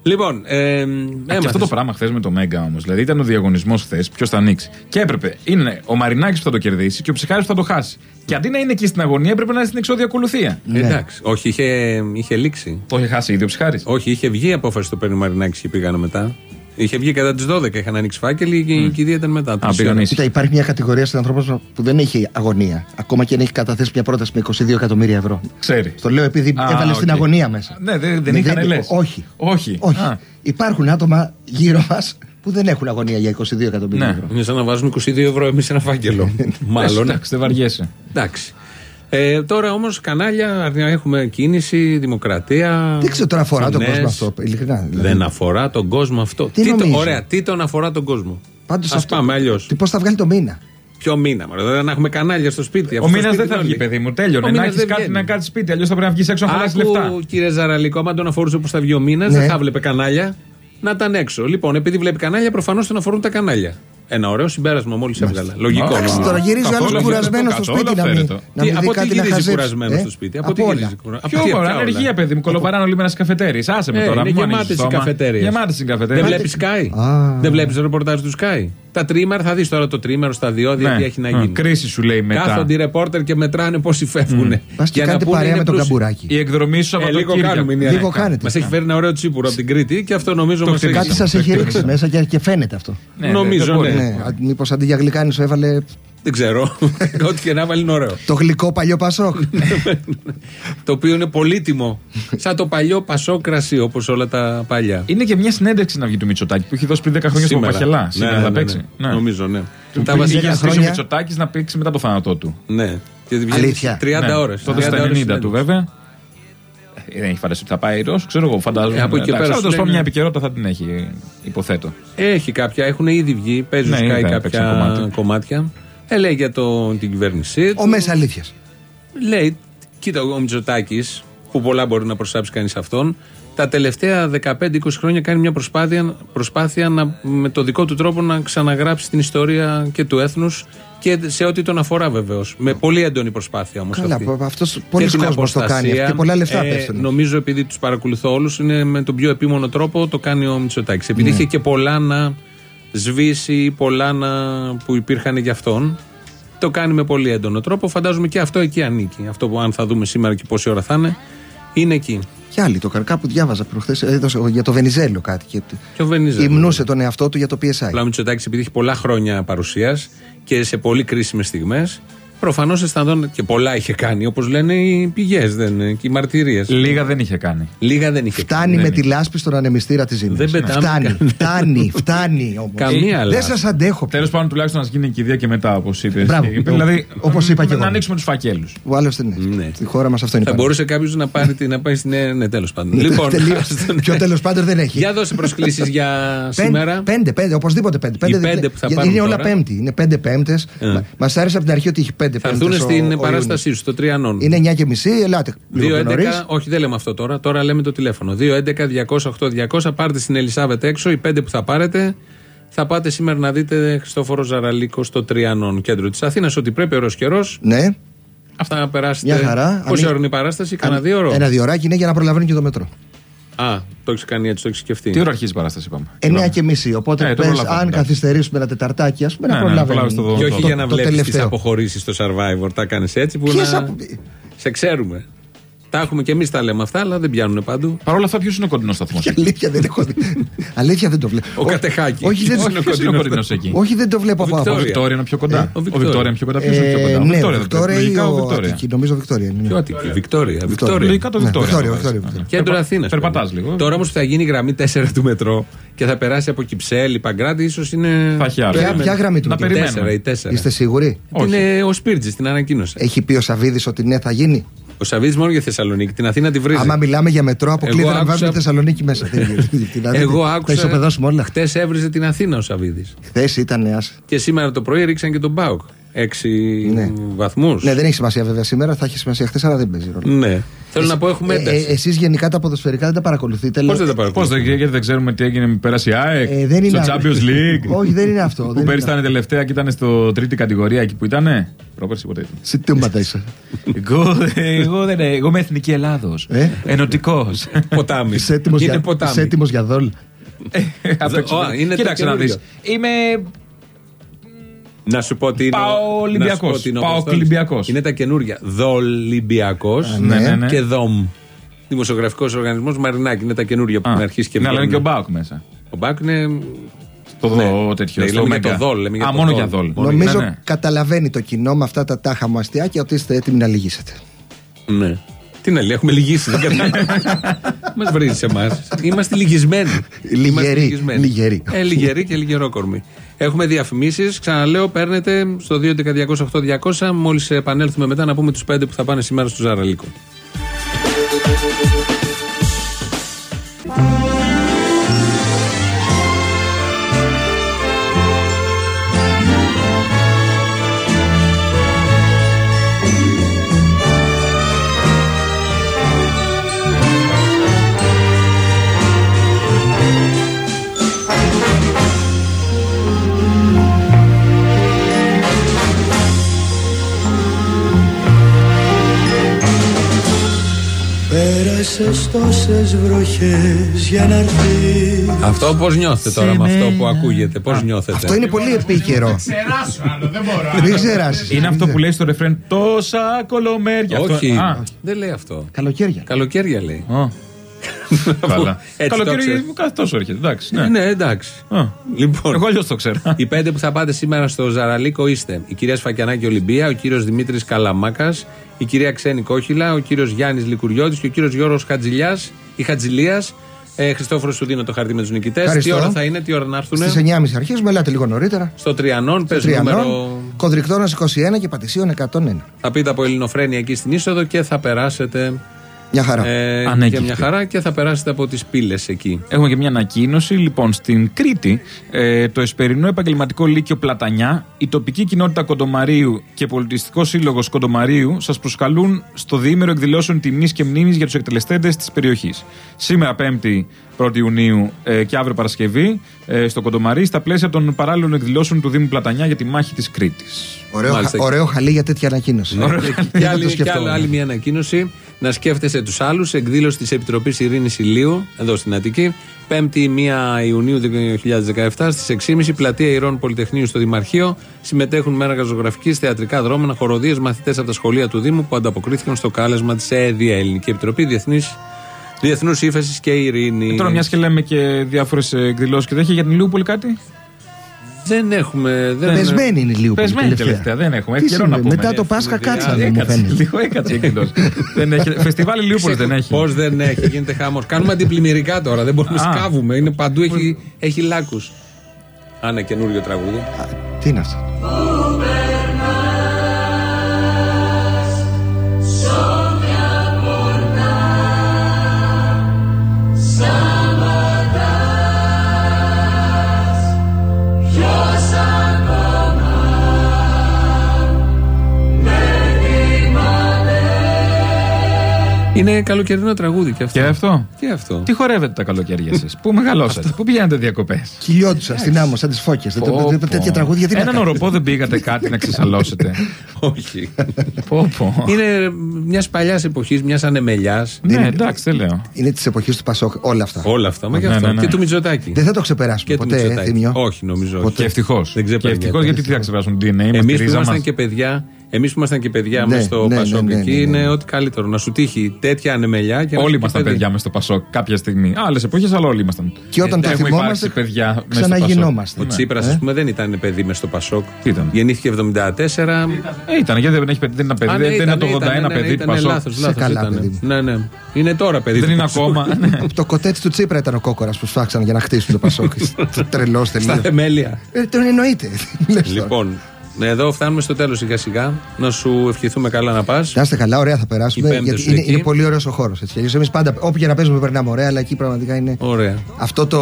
Λοιπόν, ε, Α, Και έμαθες. αυτό το πράγμα χθες με το Μέγκα όμως. Δηλαδή ήταν ο διαγωνισμός χθες, ποιος θα ανοίξει. Και έπρεπε. Είναι ο Μαρινάκης που θα το κερδίσει και ο Ψυχάρης που θα το χάσει. Και αντί να είναι εκεί στην αγωνία, έπρεπε να είναι στην εξόδια ακολουθία. Ε, Εντάξει. Όχι, είχε, είχε λήξει. Το είχε χάσει ήδη ο Ψυχάρης. Όχι, είχε βγει η απόφαση το παίρνει ο Μαρινάκης και πήγανε μετά. Είχε βγει κατά τις 12, είχαν ανοίξει φάκελοι και η κηδεία ήταν μετά. τρεις πήγαν ώρες. ίσοι. Κοίτα, υπάρχει μια κατηγορία στην ανθρώπου που δεν έχει αγωνία. Ακόμα και αν έχει καταθέσει μια πρόταση με 22 εκατομμύρια ευρώ. Ξέρει. Το λέω επειδή Α, έβαλε οκ. στην αγωνία μέσα. Ναι, δεν, δεν Ναι, είχαν λες. Όχι. Όχι. Όχι. Α, Υπάρχουν άτομα γύρω μας που δεν έχουν αγωνία για 22 εκατομμύρια Ναι. ευρώ. Είναι σαν να βάζουμε 22 ευρώ εμείς ένα φάκελο. Μάλλον. Εντάξει, δεν βαριέσαι. Εντάξει. Ε, τώρα όμως κανάλια έχουμε κίνηση, δημοκρατία. Δεν ξέρω τώρα αφορά τον φωνές. κόσμο αυτό. Ειλικρινά. δηλαδή. Δεν αφορά τον κόσμο αυτό. Τι το- νομίζω; ωραία, τι τον αφορά τον κόσμο; Πάντως Α πάμε αλλιώς. Τι πώς θα βγάλει το μήνα; Ποιο μήνα, μωρέ, δεν να έχουμε κανάλια στο σπίτι. Ο Αυτό στο μήνας δεν σπίτι θα είναι βγει, όλοι. παιδί μου. Ο Τέλειωνε. Να μήνας έχει δεν κάτι βγαίνει. να κάνει σπίτι. Αλλιώς θα πρέπει να βγει έξω να χαλάσει λεφτά. Άκου, κύριε Ζαραλίκο, άμα τον αφορούσε πώ θα βγει ο μήνας, Ναι. δεν θα βλέπει κανάλια. Να ήταν έξω. Λοιπόν, επειδή βλέπει κανάλια, προφανώς τον αφορούν τα κανάλια. Ένα ωραίο συμπέρασμα μόλις έβγαλα. Λογικό. Εντάξει, νομίζω. Τώρα γυρίζει ο Καθόλου άλλος κουρασμένος στο καθόλου σπίτι να μην, αφαίρετο. να Τι, μην δει από τι κάτι να γυρίζει χαζέψει. κουρασμένος Ε, στο σπίτι; Από Από τι όλα. γυρίζει κουρασμένος; Ποιο ώρα, ανεργία, παιδί μου. Κολοπαράνε όλοι με ένας καφετέρι. Άσε με Ε, τώρα. είναι μην μου ανοίγεις γεμάτες το οι στόμα. καφετέρειες. Γεμάτες οι Δεν καφετέρειε. βλέπεις Sky; Α. Δεν βλέπεις το ρεπορτάζ του Sky; Τα τρίμερα θα δεις τώρα το τρίμερο στα διόδια Ναι. τι έχει να Α, γίνει. Κρίση σου λέει μετά. Κάθονται οι ρεπόρτερ και μετράνε πόσοι φεύγουν. Πας και κάνετε παρέα με τον καμπουράκι. Η εκδρομή σου Ε, λίγο Σαββατοκύριακο. κάνουμε. είναι Λίγο αλήθεια. κάνετε. Μας έχει φέρει ένα ωραίο τσίπουρο από την Κρήτη και αυτό νομίζω Το μας έχει. χτυπήσαμε. Κάτι σας έχει ρίξει μέσα και, και φαίνεται αυτό. Ναι, Νομίζω, δεν μπορεί. ναι. Ναι, Μήπως αντί για γλυκάνη σου έβαλε Δεν ξέρω. Ό,τι και να βάλει είναι ωραίο. το γλυκό παλιό Πασόκ. το οποίο είναι πολύτιμο. Σαν το παλιό πασό κρασί, όπως όλα τα παλιά. Είναι και μια συνέντευξη να βγει του Μητσοτάκη που έχει δώσει πριν 10 χρόνια στο Σήμερα. Παχελά. Ναι, Σήμερα ναι, θα ναι, παίξει. ναι. Νομίζω, ναι. Του Τα είχε βασικά ζητήσει χρόνια. ο Μητσοτάκης να παίξει μετά το θάνατό του. Ναι. Και βγαίνει Αλήθεια. 30 Ναι, ώρες. Τότε στα 90 του βέβαια. Ε, Δεν έχει φανταστεί ότι θα πάει Ρώσο, ξέρω εγώ, φαντάζομαι. Ε, από εκεί και Εντάξει, πέρα αλλά σου τέλος πάντων λένε- μια επικαιρότητα θα την έχει, υποθέτω. Έχει κάποια, έχουν ήδη βγει, παίζουν Ναι, Sky είδα, κάποια έπαιξαν κομμάτι. κομμάτια. Ε, λέει για το, την κυβέρνησή του. Ο μέσα αλήθειας. Λέει, κοίτα, ο Μητσοτάκης, που πολλά μπορεί να προσάψει κανείς αυτόν, τα τελευταία 15-20 χρόνια κάνει μια προσπάθεια, προσπάθεια να, με το δικό του τρόπο να ξαναγράψει την ιστορία και του έθνους και σε ό,τι τον αφορά βεβαίως. Με πολύ έντονη προσπάθεια όμως. Καλά, αυτή. αυτός πολλοί Και την κόσμος το κάνει αποστασία, και πολλά λεφτά ε, πέφτουν. Νομίζω επειδή τους παρακολουθώ όλους, είναι με τον πιο επίμονο τρόπο το κάνει ο Μητσοτάκης. Επειδή Ναι. είχε και πολλά να σβήσει, πολλά να, που υπήρχαν για αυτόν. Το κάνει με πολύ έντονο τρόπο. Φαντάζομαι και αυτό εκεί ανήκει. Αυτό που αν θα δούμε σήμερα και πόση ώρα θα είναι, είναι εκεί. Κι άλλοι το κάνουν. Κάπου διάβαζα προχθές για το Βενιζέλο κάτι. Και... Και ο Βενιζέλο. Υμνούσε τον εαυτό του για το PSI. Αλλά ο Μητσοτάκης, επειδή έχει πολλά χρόνια παρουσίας και σε πολύ κρίσιμες στιγμές, προφανώς αισθανόταν και πολλά είχε κάνει, όπως λένε οι πηγές και οι μαρτυρίες. Λίγα δεν είχε κάνει. Λίγα δεν είχε Φτάνει κάνει. με τη λάσπη στον ανεμιστήρα της ζήμη. Δεν πετάμε Φτάνει, κα- φτάνει, φτάνει όμως. Καμία Δεν λάσπη. σας αντέχω. Τέλος πάντων, τουλάχιστον να γίνει η κηδεία και μετά, όπως είπες. Μπράβο. Δηλαδή, Όπως είπα και να εγώ. ανοίξουμε τους φακέλους. Ο άλλος δεν είναι. Ναι. Στη χώρα μας αυτό είναι. Θα πάντα. μπορούσε κάποιος να, πάρει, την- να πάει στην. Ναι, ναι τέλος πάντων. λοιπόν, Τελείως. Πιο τέλος πάντων δεν έχει. για δώσε προσκλήσεις για Πέντε, σήμερα. πέντε, πέντε, οπωσδήποτε πέντε. Οι δεν- πέντε που θα γιατί πάρουν είναι όλα τώρα. πέμπτη. Είναι πέντε πέμπτες. Ε. Μας άρεσε από την αρχή ότι έχει πέντε Θα πέμπτε. έρθουν στην παράστασή σου, στο Τριανόν. Είναι 9 και μισή, ελάτε. λίγο πιο 2-11, νωρίς. όχι δεν λέμε αυτό τώρα, τώρα λέμε το τηλέφωνο. 2-11-208-200, πάρτε στην Ελισάβετ έξω, οι πέντε που θα πάρετε. Θα πάτε σήμερα να δείτε Χριστόφορο Ζαραλίκο στο Τριανόν, κέντρο της Αθήνας. Ότι πρέπει ωραίος καιρός. Ναι, Αυτά να περάσετε. μια χαρά. Πόση Αν- ώρα είναι η παράσταση, κανένα δύο ώρο; Ένα διωράκι είναι για να προλαβαίνει και το μετρό. Α, το έχεις κάνει έτσι, το έχεις σκεφτεί. Τι ώρα αρχίζει η παράσταση, είπαμε. 9 και μισή. Οπότε Ε, το πες, προλαβαίνουμε, αν εντάξει. καθυστερήσουμε ένα τεταρτάκι, ας πούμε, Ναι, να ναι, προλαβαίνει. προλάβεις το Και το- όχι το- για να το βλέπεις τις τελευταίο. αποχωρήσεις στο survivor. Τα κάνεις έτσι που Ποιες να. απο- Σε ξέρουμε. Τα έχουμε και εμείς τα λέμε αυτά, αλλά δεν πιάνουν παντού. Παρ' όλα αυτά, ποιος είναι ο κοντινός σταθμός. Και αλήθεια δεν έχω δει. αλήθεια δεν το βλέπω. Ο Κατεχάκης. Όχι, δεν, Ποιος είναι ο Ποιος είναι ο κοντινός κοντινό εκεί; όχι, δεν το βλέπω από Βικτόρια. Ο άποψη. Βικτόρια είναι πιο κοντά. Ε, ο Ο Βικτόρια. Βικτόρια είναι πιο κοντά. Ποιος είναι πιο Ε, κοντά; Ο ναι, Βικτόρια. Βικτόρια ή Λογικά ο ο Βικτόρια. Αττική. Νομίζω Βικτόρια είναι. Ποιο Αττική, Βικτόρια. Βικτόρια. Λογικά το Ναι, Βικτόρια. Βικτόρια, θα Βικτόρια, βάζεις. Βικτόρια. Κέντρο Περπα- Αθήνα. Περπατάς λίγο. Τώρα όμως που θα γίνει η γραμμή 4 του μετρό και θα περάσει από Κυψέλη, Παγκράτη, ίσως είναι. Θα έχει άλλο. Ποια, Περίμενε. ποια γραμμή του Να μετρό; περιμένουμε. Τέσσερα, η τέσσερα. Είστε σίγουροι; Όχι. Είναι ο Σπίρτζης, την ανακοίνωσε. Έχει πει ο Σαββίδης ότι ναι, θα γίνει; Ο Σαββίδης μόνο για Θεσσαλονίκη. Την Αθήνα τη βρίζει. Άμα μιλάμε για μετρό, αποκλείται Εγώ να βάζουμε άκουσα- Θεσσαλονίκη μέσα. Δεν γίνεται. Δηλαδή, Εγώ Θα άκουσα. ισοπεδώσουμε όλα. Χτες έβριζε την Αθήνα ο Σαββίδης. Χθες ήταν άσε. Και σήμερα το πρωί ρίξαν και τον Μπάουκ. Έξι Ναι. βαθμούς. Ναι, δεν έχει σημασία βέβαια σήμερα, θα έχει σημασία χθες, αλλά δεν παίζει ρόλο. Ναι. Θέλω να πω, έχουμε Ε, ένταση. Εσείς γενικά τα ποδοσφαιρικά δεν τα παρακολουθείτε. Πώς λέω- δεν τα Πώς παρακολουθώ. γιατί δεν ξέρουμε τι έγινε με πέρασε η ΑΕΚ. Ε, δεν είναι στο αυτό. Champions League; Όχι, δεν είναι αυτό. Που δεν πέρυσι είναι ήταν τελευταία και ήταν στο τρίτη κατηγορία εκεί που ήταν. Πρόπερσι ποτέ. ήταν. Σε τι μπατά είσαι; Εγώ, εγώ, δεν, εγώ είμαι εθνική Ελλάδος. Ε; Ενωτικός. Ποτάμι. Είσαι έτοιμος Είναι για, ποτάμι. είσαι έτοιμος για δόλ; Ω, είναι το Κοίταξε να δεις. καινούριο. Είμαι. Να σου πω τι είναι. Πάω να σου Ολυμπιακός. πω τι είναι ο Πάω Αποστόλης. Ολυμπιακός. Είναι τα καινούργια. Δολυμπιακός ναι, ναι, ναι. και ΔΟΜ. Δημοσιογραφικός οργανισμός Μαρινάκη. Είναι τα καινούργια που Α, έχουν αρχίσει και Ναι, αλλά είναι και ο βγαίνουν. Μπάουκ μέσα. Ο Μπάκ είναι. Το Ναι. δω τέτοιο. Ναι, στο λέμε για Μέγκα. το δόλ, λέμε για Α, το μόνο δόλ. για δόλ. Νομίζω Ναι, ναι. καταλαβαίνει το κοινό με αυτά τα τάχα μου αστιάκια ότι είστε έτοιμοι να λυγίσετε. Ναι. Τι να λέει, έχουμε λυγίσει. δεν κατάλαβα. Μας βρίζει εμάς. Είμαστε λυγισμένοι. Λιγεροί, Είμαστε λυγισμένοι. λιγεροί. Ε, λιγεροί και λιγερόκορμοι. Έχουμε διαφημίσεις. Ξαναλέω, παίρνετε στο 2.11.208.200. Μόλις επανέλθουμε μετά να πούμε τους πέντε που θα πάνε σήμερα στο Ζαραλίκο. Πέρασες τόσες βροχές για να έρθεις Αυτό πώς νιώθετε τώρα με αυτό που ακούγεται, πώς νιώθετε; Αυτό είναι πολύ επίκαιρο. δεν μπορώ. Μην ξεράσεις. Είναι αυτό που λέει στο ρεφρέν τόσα κολομέρια. Αυτό- Όχι, Α, δεν λέει αυτό. Καλοκαίρια. Καλοκαίρια λέει. α, Καλά. Έτσι το Καλοκαίρι ξέρεις. κάθε τόσο έρχεται. Εντάξει. Ναι, Ναι. ναι, εντάξει. Α, Λοιπόν, Εγώ αλλιώς το ξέρω. οι πέντε που θα πάτε σήμερα στο Ζαραλίκο είστε η κυρία Σφακιανάκη Ολυμπία, ο κύριος Δημήτρης Καλαμάκας, η κυρία Ξένη Κόχυλα, ο κύριος Γιάννης Λικουριώτης και ο κύριος Γιώργος Χατζηλιάς ή Χατζηλίας. Ε, Χριστόφορος σου δίνω το χαρτί με τους νικητές. Τι Ευχαριστώ. ώρα θα είναι, τι ώρα να έρθουν. Στις 9.30 αρχίζουμε, ελάτε λίγο νωρίτερα. Στο Τριανόν, πες Τριανών, νούμερο. Κοντρικτόνα 21 και Πατησίων 101. Θα πείτε από Ελληνοφρένια εκεί στην είσοδο και θα περάσετε. Μια χαρά. Ε, Ανέκυκτη. για μια χαρά και θα περάσετε από τις πύλες εκεί. Έχουμε και μια ανακοίνωση. Λοιπόν, στην Κρήτη, ε, το Εσπερινό Επαγγελματικό Λύκειο Πλατανιά, η τοπική κοινότητα Κοντομαρίου και Πολιτιστικό Σύλλογος Κοντομαρίου σας προσκαλούν στο διήμερο εκδηλώσεων τιμής και μνήμης για τους εκτελεστέντες της περιοχής. Σήμερα, 5η 1η Ιουνίου ε, και αύριο Παρασκευή, ε, στο Κοντομαρί, στα πλαίσια των παράλληλων εκδηλώσεων του Δήμου Πλατανιά για τη μάχη της Κρήτης. Ωραίο, μάλιστα. χα- ωραίο χαλί για τέτοια ανακοίνωση. Και, Δεν άλλη, το και σκεφτόμουν. άλλη, άλλη μια ανακοίνωση. Να σκέφτεσαι τους άλλους. Εκδήλωση της Επιτροπής Ειρήνης Ηλίου, εδώ στην Αττική. 5η 1 Ιουνίου 2017 στις 6.30 πλατεία Ηρών Πολυτεχνείου στο Δημαρχείο. Συμμετέχουν μέρα γαζογραφική, θεατρικά δρόμενα, χοροδίες, μαθητές από τα σχολεία του Δήμου που ανταποκρίθηκαν στο κάλεσμα της ΕΕΔΙΑ, Ελληνική Επιτροπή Διεθνούς Ήφεση και Ειρήνη. Ε, Τώρα, μιας και λέμε και διάφορες εκδηλώσεις και τέτοια για την Ηλίου πολύ κάτι; Δεν έχουμε. Δεν Πεσμένη είναι λίγο. Πεσμένη τελευταία, δεν έχουμε. Τι Έχει καιρό να συμβαίνει, πούμε. Μετά το Πάσχα Ευθυνδιά, κάτσανε, μου Έκατσε, φαίνεται. λίγο έκατσε η εκδήλωση. Δεν έχει- Φεστιβάλ Ηλιούπολη δεν έχει. Πώς δεν έχει, γίνεται χάμο. Κάνουμε αντιπλημμυρικά τώρα, δεν μπορούμε να Α. σκάβουμε. Είναι παντού, έχει, έχει λάκου. Άνα καινούριο τραγούδι. Τι είναι αυτό; Είναι καλοκαιρινό τραγούδι και αυτό. Και αυτό; Και αυτό. Τι χορεύετε τα καλοκαίρια σα, Πού μεγαλώσατε, Πού πηγαίνετε διακοπές; Κυλιόντουσα στην άμμο, σαν τις φώκες. Τέτοια τραγούδια τι να Έναν κάνουν. οροπό δεν πήγατε κάτι να ξεσαλώσετε; Όχι. πω, πω. Είναι μιας παλιάς εποχής, μιας ανεμελιάς. Ναι, εντάξει, δεν λέω. Είναι της εποχής του Πασόκ όλα αυτά. Όλα αυτά. Μα και Ναι, αυτό. ναι, ναι. Και του Μιτζωτάκη. Δεν θα το ξεπεράσουμε Και του ποτέ, ε, Μητσοτάκη. Θήμιο. Όχι, νομίζω. Και ευτυχώς. Δεν Και ξεπερνιέται. ευτυχώς γιατί τι θα ξεπεράσουν DNA, είμαστε Εμείς η που ρίζα ήμασταν μας. και παιδιά, εμείς που ήμασταν και παιδιά Ναι, μέσα στο ναι, Πασόκ ναι, ναι, εκεί, ναι, ναι. είναι ό,τι καλύτερο. Να σου τύχει τέτοια ανεμελιά και να Όλοι είσαι ήμασταν παιδί. παιδιά μέσα στο Πασόκ κάποια στιγμή. Άλλες εποχές, αλλά όλοι ήμασταν. Και όταν το Έχουμε θυμόμαστε, υπάρξει παιδιά μέσα στο ξαναγινόμαστε. Ο Ναι. Τσίπρας, Ε. ας πούμε, δεν ήταν παιδί μες στο Πασόκ. Τι ήταν; Γεννήθηκε 74. Ε, ήταν, γιατί δεν έχει παιδί, δεν είναι ένα Α, παιδί, ναι, δεν είναι ήταν, το 81 ήταν, ναι, παιδί του ήταν Πασόκ. λάθος, Σε λάθος καλά, ήταν. παιδί μου. Ναι, ναι. Είναι τώρα παιδί Δεν του είναι Πασόκ. ακόμα. ναι. Το κοτέτσι του Τσίπρα ήταν ο κόκορας που σφάξαν για να χτίσουν το Πασόκ. Τρελός Στα τελείως. θεμέλια. Ε, Τον εννοείται. Λες τώρα. Λοιπόν, εδώ φτάνουμε στο τέλος σιγά σιγά. Να σου ευχηθούμε καλά να πας. Να είστε καλά, ωραία θα περάσουμε. Οι πέμπτες Γιατί σου είναι, εκεί. είναι πολύ ωραίος ο χώρος. Εμείς πάντα, όπου και να παίζουμε, περνάμε ωραία, αλλά εκεί πραγματικά είναι. Ωραία. Αυτό το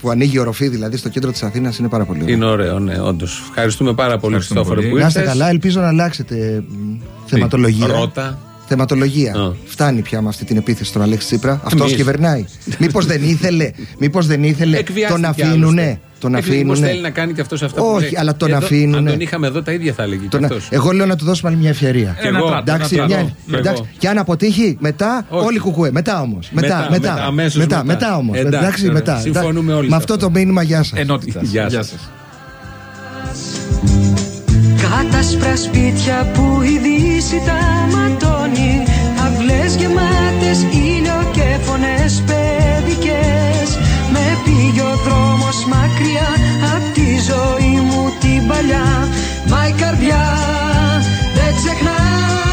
που ανοίγει η οροφή δηλαδή στο κέντρο της Αθήνας είναι πάρα πολύ ωραίο. Είναι ωραίο, ναι, όντως. Ευχαριστούμε πάρα πολύ, Ευχαριστούμε Χριστόφορο, πολύ. που Να είστε ήρθες. καλά, ελπίζω να αλλάξετε μ, θεματολογία. Ρώτα. Θεματολογία. Α. Φτάνει πια με αυτή την επίθεση στον Αλέξη Τσίπρα. Αυτός Εμείς. κυβερνάει. Μήπως δεν ήθελε, μήπως δεν ήθελε τον Εκβιάστηκε αφήνουνε. άλλωστε. Τον Εκβιάστηκε, μήπως αφήνουνε. θέλει να κάνει και αυτός αυτό που Όχι, λέει. αλλά τον Εδώ, αφήνουνε. Αν τον είχαμε εδώ, τα ίδια θα έλεγε. Τον- και αυτός. Εγώ λέω να του δώσουμε άλλη μια ευκαιρία. Και Ένα εγώ. τράτο, Εντάξει, ένα μια- τράτο. Και εντάξει. εγώ. Και αν αποτύχει, μετά Όχι. όλοι κουκουέ. Μετά όμως. Μετά, Μετά, μετά. μετά, αμέσως μετά, μετά. μετά όμως. Εντάξει, Εντάξει, ωραία. μετά. Συμφωνούμε όλοι Με σε αυτό αυτό. το μήνυμα, γεια σας. Ενότητας. Γεια Γεια σας. σας. Κάτασπρα σπίτια που η δύση τα ματώνει Αυλές γεμάτες ήλιο και φωνές παιδικές Με πήγε ο δρόμος μακριά Απ' τη ζωή μου την παλιά Μα η καρδιά δεν ξεχνά